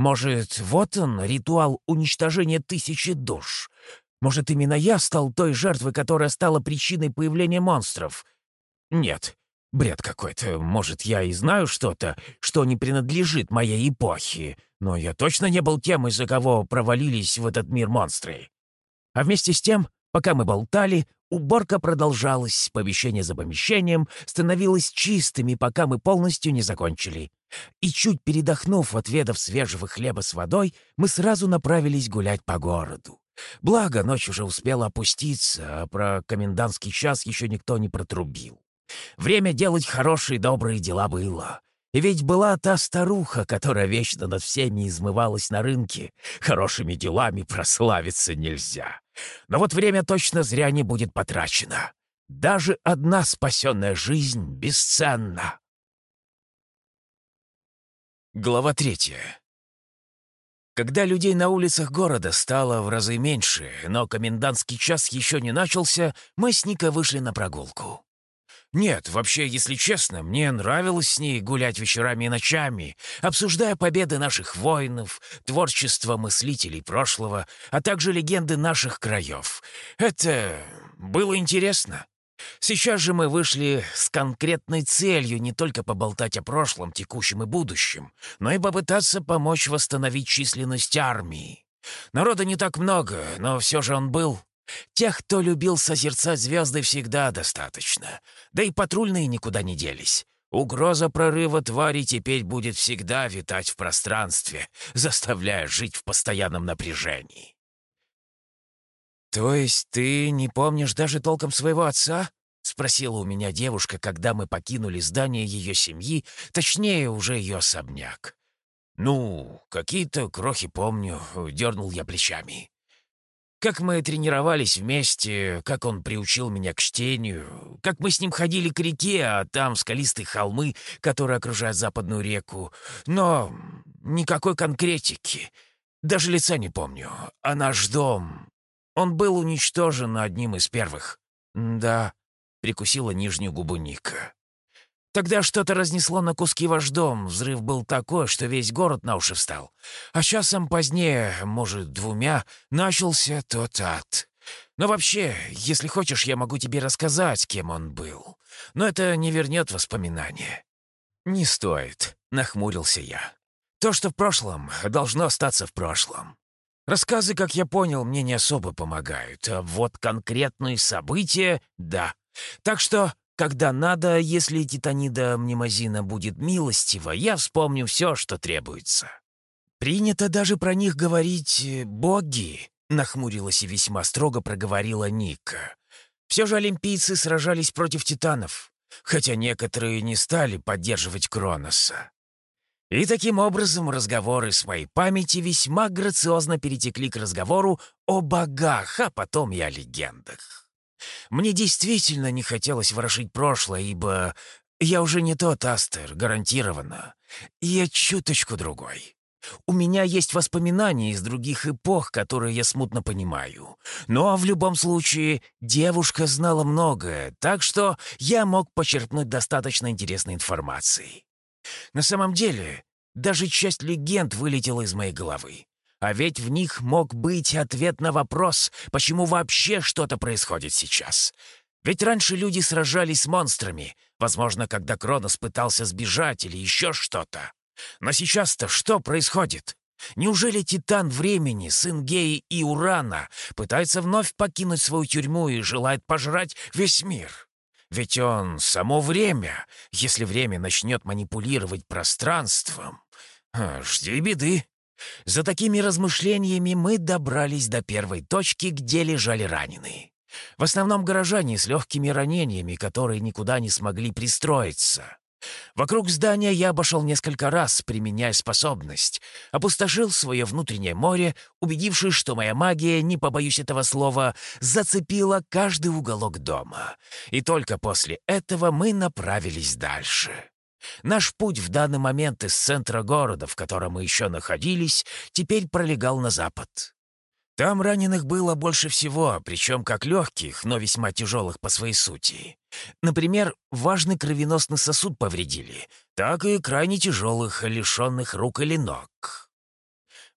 Может, вот он, ритуал уничтожения тысячи душ? Может, именно я стал той жертвой, которая стала причиной появления монстров? Нет, бред какой-то. Может, я и знаю что-то, что не принадлежит моей эпохе, но я точно не был тем, из-за кого провалились в этот мир монстры. А вместе с тем, пока мы болтали, уборка продолжалась, помещение за помещением становилось чистыми, пока мы полностью не закончили. И чуть передохнув, отведав свежего хлеба с водой, мы сразу направились гулять по городу. Благо, ночь уже успела опуститься, а про комендантский час еще никто не протрубил. Время делать хорошие добрые дела было. И ведь была та старуха, которая вечно над всеми измывалась на рынке. Хорошими делами прославиться нельзя. Но вот время точно зря не будет потрачено. Даже одна спасенная жизнь бесценна. Глава третья. Когда людей на улицах города стало в разы меньше, но комендантский час еще не начался, мы с Ника вышли на прогулку. Нет, вообще, если честно, мне нравилось с ней гулять вечерами и ночами, обсуждая победы наших воинов, творчество мыслителей прошлого, а также легенды наших краев. Это было интересно. Сейчас же мы вышли с конкретной целью не только поболтать о прошлом, текущем и будущем, но и попытаться помочь восстановить численность армии. Народа не так много, но все же он был. Тех, кто любил созерцать звезды, всегда достаточно. Да и патрульные никуда не делись. Угроза прорыва твари теперь будет всегда витать в пространстве, заставляя жить в постоянном напряжении. «То есть ты не помнишь даже толком своего отца?» — спросила у меня девушка, когда мы покинули здание ее семьи, точнее, уже ее особняк. «Ну, какие-то крохи помню», — дернул я плечами. Как мы тренировались вместе, как он приучил меня к чтению, как мы с ним ходили к реке, а там скалистые холмы, которые окружают западную реку. Но никакой конкретики. Даже лица не помню. А наш дом... Он был уничтожен одним из первых. Да, прикусила нижнюю губу Ника. Тогда что-то разнесло на куски ваш дом. Взрыв был такой, что весь город на уши встал. А часом позднее, может, двумя, начался тот ад. Но вообще, если хочешь, я могу тебе рассказать, кем он был. Но это не вернет воспоминания». «Не стоит», — нахмурился я. «То, что в прошлом, должно остаться в прошлом. Рассказы, как я понял, мне не особо помогают, а вот конкретные события — да. Так что когда надо, если титанида мнемозина будет милостива, я вспомню все, что требуется. Принято даже про них говорить э, «боги», — нахмурилась и весьма строго проговорила Ника. Все же олимпийцы сражались против титанов, хотя некоторые не стали поддерживать Кроноса. И таким образом разговоры с моей памяти весьма грациозно перетекли к разговору о богах, а потом и о легендах. Мне действительно не хотелось ворошить прошлое, ибо я уже не тот Астер, гарантированно. Я чуточку другой. У меня есть воспоминания из других эпох, которые я смутно понимаю. Но в любом случае девушка знала многое, так что я мог почерпнуть достаточно интересной информации. На самом деле, даже часть легенд вылетела из моей головы. А ведь в них мог быть ответ на вопрос, почему вообще что-то происходит сейчас. Ведь раньше люди сражались с монстрами, возможно, когда Кронос пытался сбежать или еще что-то. Но сейчас-то что происходит? Неужели Титан Времени, сын Геи и Урана, пытается вновь покинуть свою тюрьму и желает пожрать весь мир? Ведь он само время, если время начнет манипулировать пространством. А, жди беды. За такими размышлениями мы добрались до первой точки, где лежали раненые. В основном горожане с легкими ранениями, которые никуда не смогли пристроиться. Вокруг здания я обошел несколько раз, применяя способность. Опустошил свое внутреннее море, убедившись, что моя магия, не побоюсь этого слова, зацепила каждый уголок дома. И только после этого мы направились дальше. Наш путь в данный момент из центра города, в котором мы еще находились, теперь пролегал на запад. Там раненых было больше всего, причем как легких, но весьма тяжелых по своей сути. Например, важный кровеносный сосуд повредили, так и крайне тяжелых, лишенных рук или ног.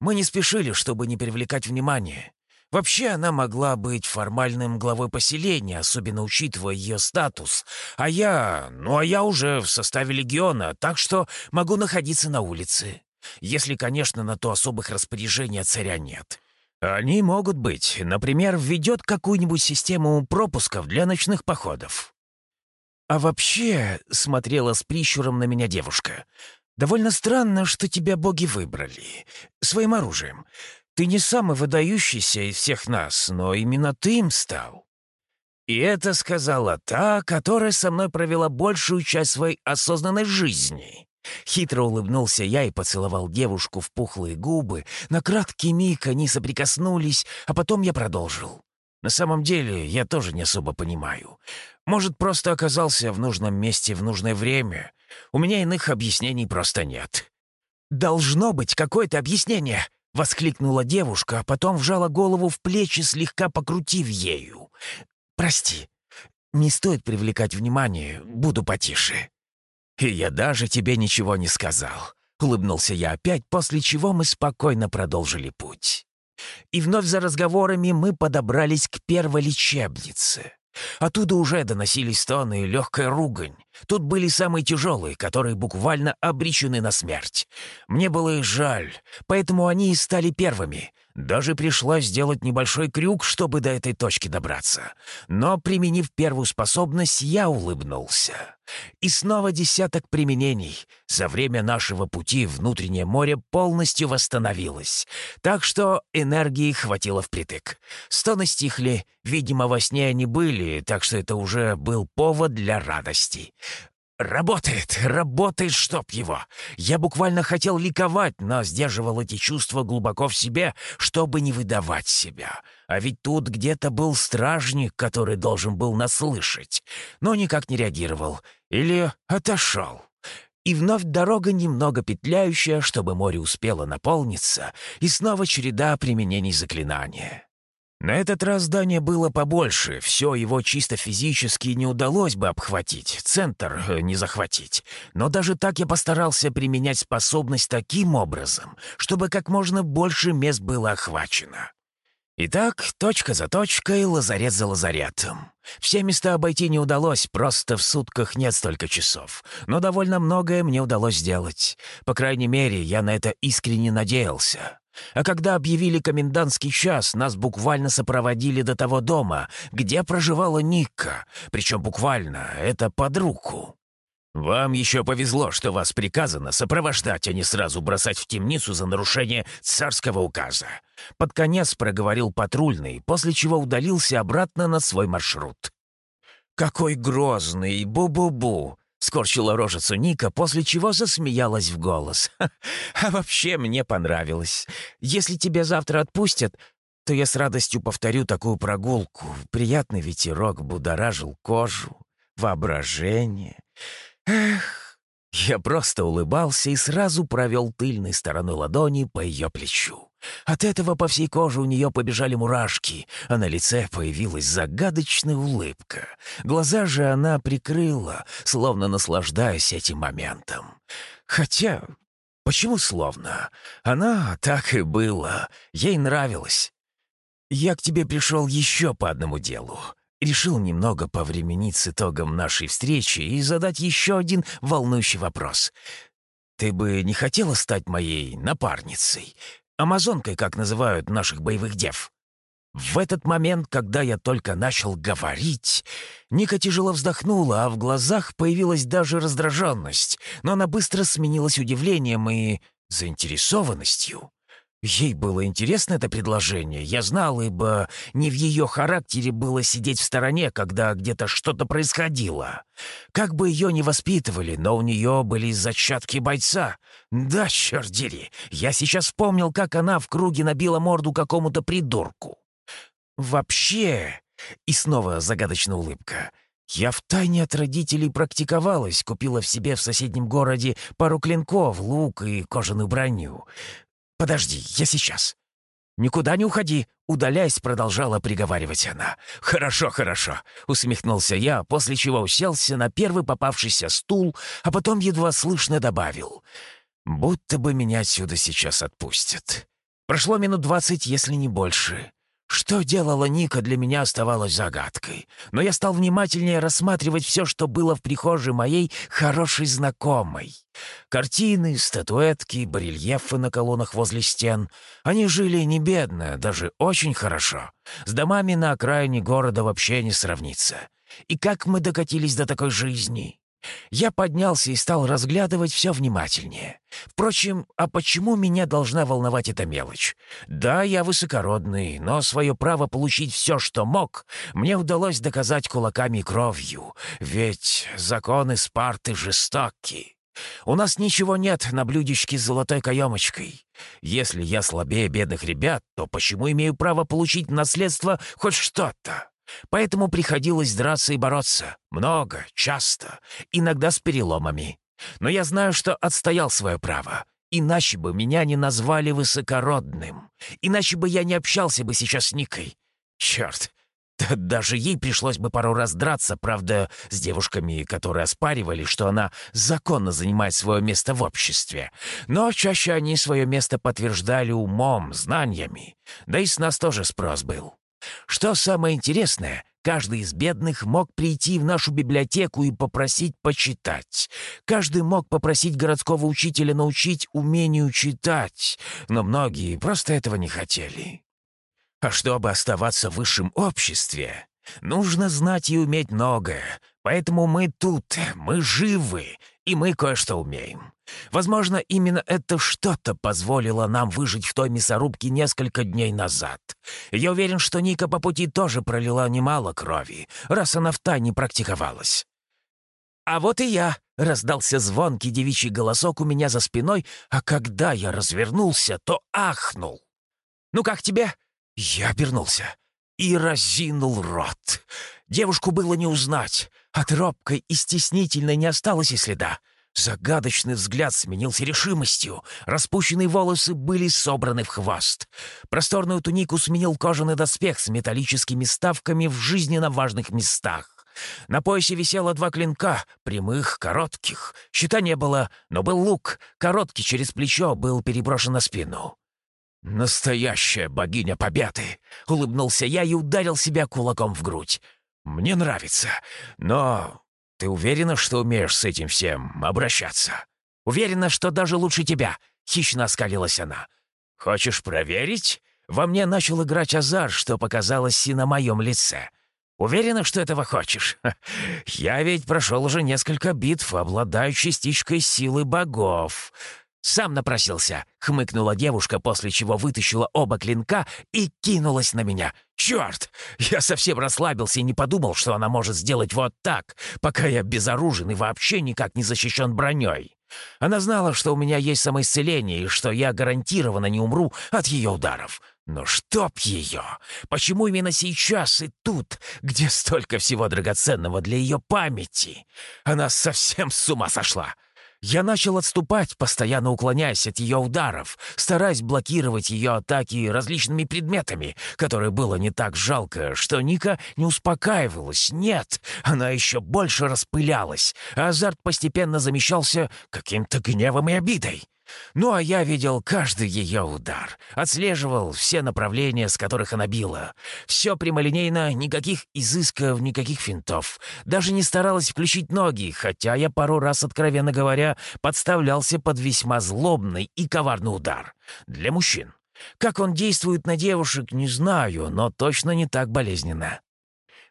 Мы не спешили, чтобы не привлекать внимания. Вообще она могла быть формальным главой поселения, особенно учитывая ее статус. А я... ну а я уже в составе легиона, так что могу находиться на улице. Если, конечно, на то особых распоряжений царя нет. Они могут быть. Например, введет какую-нибудь систему пропусков для ночных походов. А вообще, смотрела с прищуром на меня девушка, довольно странно, что тебя боги выбрали. Своим оружием. Ты не самый выдающийся из всех нас, но именно ты им стал». И это сказала та, которая со мной провела большую часть своей осознанной жизни. Хитро улыбнулся я и поцеловал девушку в пухлые губы. На краткий миг они соприкоснулись, а потом я продолжил. На самом деле, я тоже не особо понимаю. Может, просто оказался в нужном месте в нужное время. У меня иных объяснений просто нет. «Должно быть какое-то объяснение», — воскликнула девушка, а потом вжала голову в плечи, слегка покрутив ею. «Прости, не стоит привлекать внимание, буду потише». «И я даже тебе ничего не сказал», — улыбнулся я опять, после чего мы спокойно продолжили путь. И вновь за разговорами мы подобрались к первой лечебнице. Оттуда уже доносились стоны и легкая ругань. Тут были самые тяжелые, которые буквально обречены на смерть. Мне было их жаль, поэтому они и стали первыми. Даже пришлось сделать небольшой крюк, чтобы до этой точки добраться. Но, применив первую способность, я улыбнулся. И снова десяток применений. За время нашего пути внутреннее море полностью восстановилось. Так что энергии хватило впритык. Стоны стихли, видимо, во сне они были, так что это уже был повод для радости. Работает, работает, чтоб его. Я буквально хотел ликовать, но сдерживал эти чувства глубоко в себе, чтобы не выдавать себя. А ведь тут где-то был стражник, который должен был нас слышать, но никак не реагировал. Или отошел. И вновь дорога немного петляющая, чтобы море успело наполниться, и снова череда применений заклинания. На этот раз здание было побольше, все его чисто физически не удалось бы обхватить, центр э, не захватить. Но даже так я постарался применять способность таким образом, чтобы как можно больше мест было охвачено. Итак, точка за точкой, лазарет за лазаретом. Все места обойти не удалось, просто в сутках нет столько часов. Но довольно многое мне удалось сделать. По крайней мере, я на это искренне надеялся. А когда объявили комендантский час, нас буквально сопроводили до того дома, где проживала Ника, причем буквально, это под руку. «Вам еще повезло, что вас приказано сопровождать, а не сразу бросать в темницу за нарушение царского указа». Под конец проговорил патрульный, после чего удалился обратно на свой маршрут. «Какой грозный! Бу-бу-бу!» Скорчила рожицу Ника, после чего засмеялась в голос. «А вообще мне понравилось. Если тебя завтра отпустят, то я с радостью повторю такую прогулку. Приятный ветерок будоражил кожу, воображение. Эх!» Я просто улыбался и сразу провел тыльной стороной ладони по ее плечу. От этого по всей коже у нее побежали мурашки, а на лице появилась загадочная улыбка. Глаза же она прикрыла, словно наслаждаясь этим моментом. Хотя, почему словно? Она так и была, ей нравилось. «Я к тебе пришел еще по одному делу», решил немного повременить с итогом нашей встречи и задать еще один волнующий вопрос. «Ты бы не хотела стать моей напарницей? Амазонкой, как называют наших боевых дев. В этот момент, когда я только начал говорить, Ника тяжело вздохнула, а в глазах появилась даже раздраженность, но она быстро сменилась удивлением и заинтересованностью. Ей было интересно это предложение, я знал, ибо не в ее характере было сидеть в стороне, когда где-то что-то происходило. Как бы ее ни воспитывали, но у нее были зачатки бойца. Да, черт дери, я сейчас вспомнил, как она в круге набила морду какому-то придурку. Вообще... И снова загадочная улыбка. Я втайне от родителей практиковалась, купила в себе в соседнем городе пару клинков, лук и кожаную броню. «Подожди, я сейчас». «Никуда не уходи!» — удаляясь, продолжала приговаривать она. «Хорошо, хорошо!» — усмехнулся я, после чего уселся на первый попавшийся стул, а потом едва слышно добавил. «Будто бы меня отсюда сейчас отпустят». Прошло минут двадцать, если не больше. Что делала Ника, для меня оставалось загадкой. Но я стал внимательнее рассматривать все, что было в прихожей моей хорошей знакомой. Картины, статуэтки, барельефы на колоннах возле стен. Они жили не бедно, даже очень хорошо. С домами на окраине города вообще не сравнится. И как мы докатились до такой жизни? Я поднялся и стал разглядывать все внимательнее. Впрочем, а почему меня должна волновать эта мелочь? Да, я высокородный, но свое право получить все, что мог, мне удалось доказать кулаками и кровью, ведь законы Спарты жестоки. У нас ничего нет на блюдечке с золотой каемочкой. Если я слабее бедных ребят, то почему имею право получить наследство хоть что-то? Поэтому приходилось драться и бороться. Много, часто, иногда с переломами. Но я знаю, что отстоял свое право. Иначе бы меня не назвали высокородным. Иначе бы я не общался бы сейчас с Никой. Черт, да даже ей пришлось бы пару раз драться, правда, с девушками, которые оспаривали, что она законно занимает свое место в обществе. Но чаще они свое место подтверждали умом, знаниями. Да и с нас тоже спрос был. Что самое интересное, каждый из бедных мог прийти в нашу библиотеку и попросить почитать. Каждый мог попросить городского учителя научить умению читать, но многие просто этого не хотели. А чтобы оставаться в высшем обществе, нужно знать и уметь многое. Поэтому мы тут, мы живы, и мы кое-что умеем. Возможно, именно это что-то позволило нам выжить в той мясорубке несколько дней назад. Я уверен, что Ника по пути тоже пролила немало крови, раз она в тайне практиковалась. «А вот и я», Раздался звонкий девичий голосок у меня за спиной, а когда я развернулся, то ахнул. «Ну как тебе?» Я обернулся и разинул рот. Девушку было не узнать. От робкой и стеснительной не осталось и следа. Загадочный взгляд сменился решимостью. Распущенные волосы были собраны в хвост. Просторную тунику сменил кожаный доспех с металлическими ставками в жизненно важных местах. На поясе висело два клинка, прямых, коротких. Щита не было, но был лук. Короткий через плечо был переброшен на спину. «Настоящая богиня победы!» — улыбнулся я и ударил себя кулаком в грудь. «Мне нравится, но ты уверена, что умеешь с этим всем обращаться?» «Уверена, что даже лучше тебя», — хищно оскалилась она. «Хочешь проверить?» Во мне начал играть азар, что показалось и на моем лице. Уверена, что этого хочешь? [LAUGHS] Я ведь прошел уже несколько битв, обладаю частичкой силы богов. «Сам напросился», — хмыкнула девушка, после чего вытащила оба клинка и кинулась на меня. «Черт! Я совсем расслабился и не подумал, что она может сделать вот так, пока я безоружен и вообще никак не защищен броней. Она знала, что у меня есть самоисцеление и что я гарантированно не умру от ее ударов. Но чтоб ее! Почему именно сейчас и тут, где столько всего драгоценного для ее памяти? Она совсем с ума сошла!» Я начал отступать, постоянно уклоняясь от ее ударов, стараясь блокировать ее атаки различными предметами, которые было не так жалко, что Ника не успокаивалась. Нет, она еще больше распылялась, а азарт постепенно замещался каким-то гневом и обидой. Ну а я видел каждый ее удар, отслеживал все направления, с которых она била. Все прямолинейно, никаких изысков, никаких финтов. Даже не старалась включить ноги, хотя я пару раз, откровенно говоря, подставлялся под весьма злобный и коварный удар. Для мужчин. Как он действует на девушек, не знаю, но точно не так болезненно.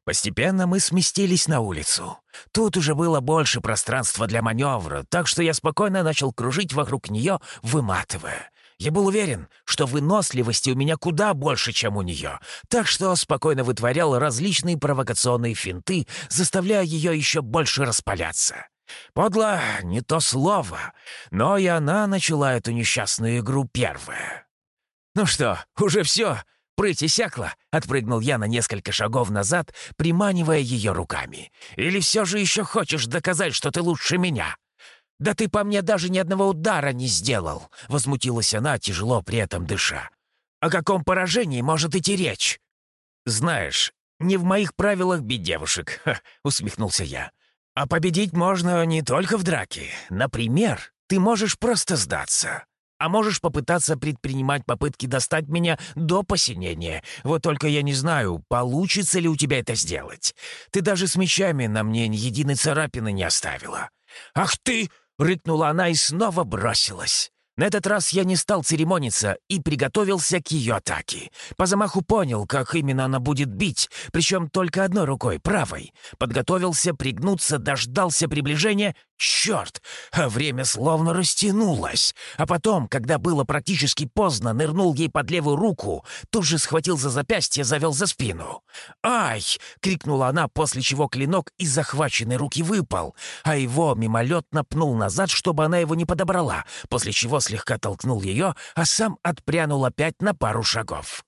Постепенно мы сместились на улицу. Тут уже было больше пространства для маневра, так что я спокойно начал кружить вокруг нее, выматывая. Я был уверен, что выносливости у меня куда больше, чем у нее, так что спокойно вытворял различные провокационные финты, заставляя ее еще больше распаляться. Подло — не то слово, но и она начала эту несчастную игру первая. «Ну что, уже все?» «Прыть иссякла?» — отпрыгнул я на несколько шагов назад, приманивая ее руками. «Или все же еще хочешь доказать, что ты лучше меня?» «Да ты по мне даже ни одного удара не сделал!» — возмутилась она, тяжело при этом дыша. «О каком поражении может идти речь?» «Знаешь, не в моих правилах бить девушек», — усмехнулся я. «А победить можно не только в драке. Например, ты можешь просто сдаться а можешь попытаться предпринимать попытки достать меня до посинения. Вот только я не знаю, получится ли у тебя это сделать. Ты даже с мечами на мне ни единой царапины не оставила». «Ах ты!» — рыкнула она и снова бросилась. На этот раз я не стал церемониться и приготовился к ее атаке. По замаху понял, как именно она будет бить, причем только одной рукой, правой. Подготовился пригнуться, дождался приближения. Черт! А время словно растянулось. А потом, когда было практически поздно, нырнул ей под левую руку, тут же схватил за запястье, завел за спину. «Ай!» — крикнула она, после чего клинок из захваченной руки выпал, а его мимолетно пнул назад, чтобы она его не подобрала, после чего слегка толкнул ее, а сам отпрянул опять на пару шагов.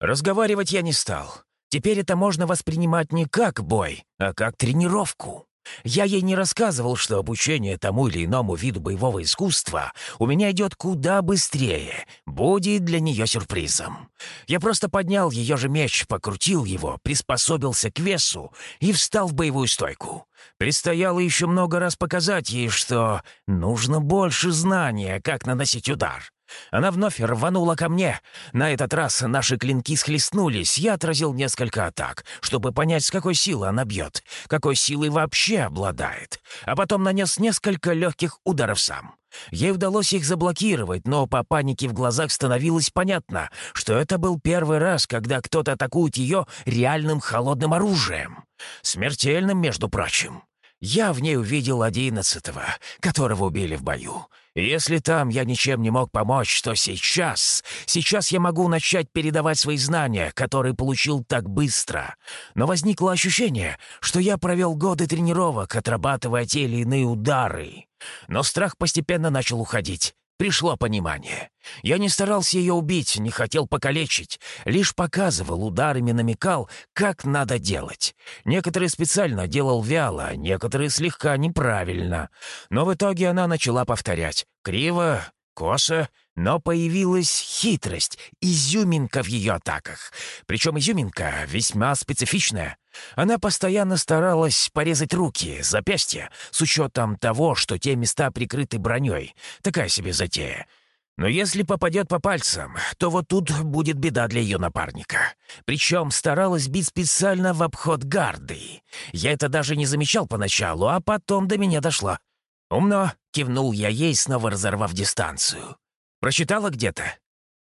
Разговаривать я не стал. Теперь это можно воспринимать не как бой, а как тренировку. Я ей не рассказывал, что обучение тому или иному виду боевого искусства у меня идет куда быстрее, будет для нее сюрпризом. Я просто поднял ее же меч, покрутил его, приспособился к весу и встал в боевую стойку. Предстояло еще много раз показать ей, что нужно больше знания, как наносить удар. Она вновь рванула ко мне. На этот раз наши клинки схлестнулись. Я отразил несколько атак, чтобы понять, с какой силы она бьет, какой силой вообще обладает. А потом нанес несколько легких ударов сам. Ей удалось их заблокировать, но по панике в глазах становилось понятно, что это был первый раз, когда кто-то атакует ее реальным холодным оружием. Смертельным, между прочим. Я в ней увидел одиннадцатого, которого убили в бою. Если там я ничем не мог помочь, то сейчас... Сейчас я могу начать передавать свои знания, которые получил так быстро. Но возникло ощущение, что я провел годы тренировок, отрабатывая те или иные удары. Но страх постепенно начал уходить. Пришло понимание. Я не старался ее убить, не хотел покалечить, лишь показывал, ударами намекал, как надо делать. Некоторые специально делал вяло, некоторые слегка неправильно. Но в итоге она начала повторять. Криво, косо, но появилась хитрость, изюминка в ее атаках. Причем изюминка весьма специфичная. Она постоянно старалась порезать руки, запястья, с учетом того, что те места прикрыты броней. Такая себе затея. Но если попадет по пальцам, то вот тут будет беда для ее напарника. Причем старалась бить специально в обход гарды. Я это даже не замечал поначалу, а потом до меня дошло. «Умно!» — кивнул я ей, снова разорвав дистанцию. Прочитала где-то?»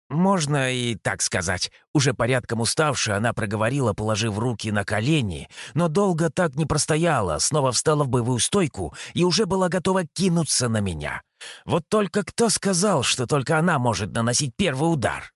«Можно и так сказать». Уже порядком уставшая, она проговорила, положив руки на колени, но долго так не простояла, снова встала в боевую стойку и уже была готова кинуться на меня. Вот только кто сказал, что только она может наносить первый удар?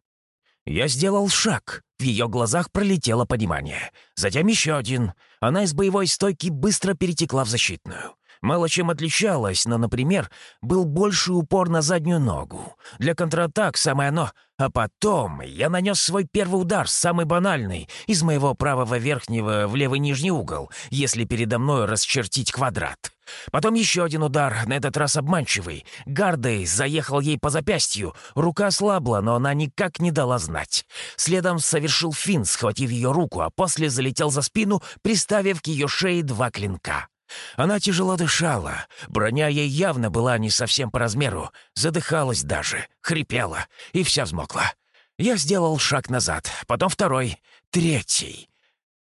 Я сделал шаг. В ее глазах пролетело понимание. Затем еще один. Она из боевой стойки быстро перетекла в защитную мало чем отличалась, но, например, был больше упор на заднюю ногу. Для контратак самое оно. А потом я нанес свой первый удар, самый банальный, из моего правого верхнего в левый нижний угол, если передо мной расчертить квадрат. Потом еще один удар, на этот раз обманчивый. Гардой заехал ей по запястью. Рука слабла, но она никак не дала знать. Следом совершил фин, схватив ее руку, а после залетел за спину, приставив к ее шее два клинка. Она тяжело дышала, броня ей явно была не совсем по размеру, задыхалась даже, хрипела и вся взмокла. Я сделал шаг назад, потом второй, третий.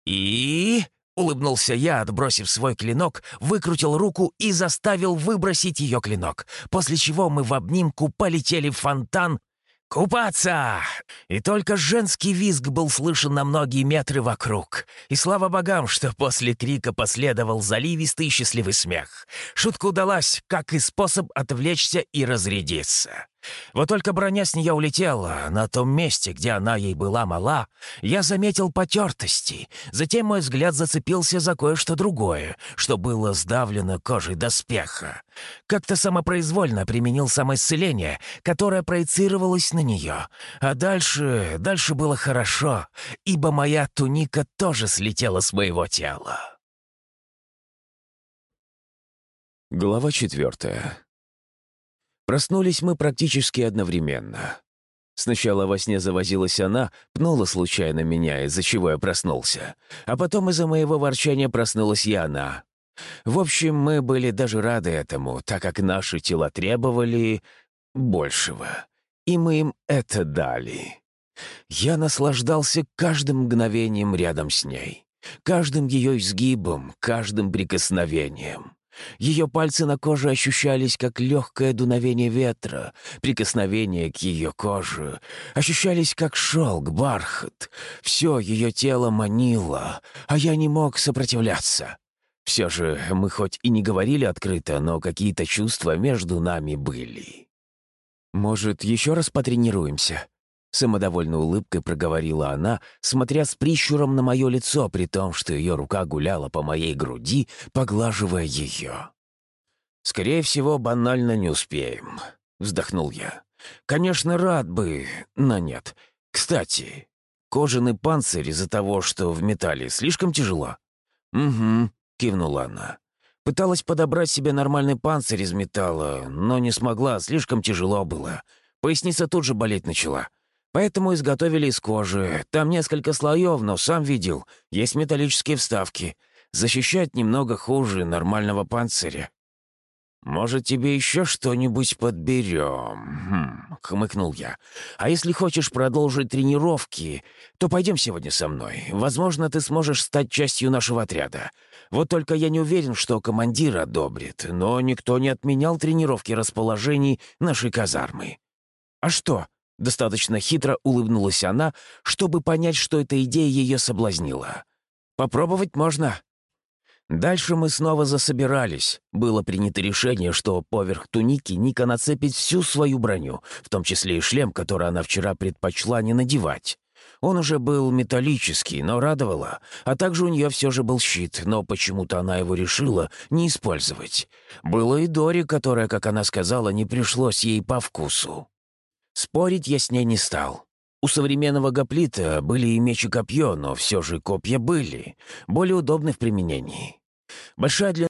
И... Улыбнулся я, отбросив свой клинок, выкрутил руку и заставил выбросить ее клинок, после чего мы в обнимку полетели в фонтан «Купаться!» И только женский визг был слышен на многие метры вокруг. И слава богам, что после крика последовал заливистый счастливый смех. Шутка удалась, как и способ отвлечься и разрядиться. Вот только броня с нее улетела. На том месте, где она ей была мала, я заметил потертости. Затем мой взгляд зацепился за кое-что другое, что было сдавлено кожей доспеха. Как-то самопроизвольно применил самоисцеление, которое проецировалось на нее. А дальше... дальше было хорошо, ибо моя туника тоже слетела с моего тела. Глава четвертая. Проснулись мы практически одновременно. Сначала во сне завозилась она, пнула случайно меня, из-за чего я проснулся. А потом из-за моего ворчания проснулась и она. В общем, мы были даже рады этому, так как наши тела требовали большего. И мы им это дали. Я наслаждался каждым мгновением рядом с ней, каждым ее изгибом, каждым прикосновением. Ее пальцы на коже ощущались, как легкое дуновение ветра, прикосновение к ее коже. Ощущались, как шелк, бархат. Все ее тело манило, а я не мог сопротивляться. Все же мы хоть и не говорили открыто, но какие-то чувства между нами были. «Может, еще раз потренируемся?» Самодовольной улыбкой проговорила она, смотря с прищуром на мое лицо, при том, что ее рука гуляла по моей груди, поглаживая ее. «Скорее всего, банально не успеем», — вздохнул я. «Конечно, рад бы, но нет. Кстати, кожаный панцирь из-за того, что в металле, слишком тяжело?» «Угу», — кивнула она. Пыталась подобрать себе нормальный панцирь из металла, но не смогла, слишком тяжело было. Поясница тут же болеть начала. Поэтому изготовили из кожи. Там несколько слоев, но сам видел. Есть металлические вставки. Защищать немного хуже нормального панциря. «Может, тебе еще что-нибудь подберем?» хм, — хмыкнул я. «А если хочешь продолжить тренировки, то пойдем сегодня со мной. Возможно, ты сможешь стать частью нашего отряда. Вот только я не уверен, что командир одобрит, но никто не отменял тренировки расположений нашей казармы». «А что?» Достаточно хитро улыбнулась она, чтобы понять, что эта идея ее соблазнила. «Попробовать можно». Дальше мы снова засобирались. Было принято решение, что поверх туники Ника нацепит всю свою броню, в том числе и шлем, который она вчера предпочла не надевать. Он уже был металлический, но радовало, а также у нее все же был щит, но почему-то она его решила не использовать. Было и Дори, которая, как она сказала, не пришлось ей по вкусу. Спорить я с ней не стал. У современного гоплита были и меч и копье, но все же копья были, более удобны в применении. Большая длина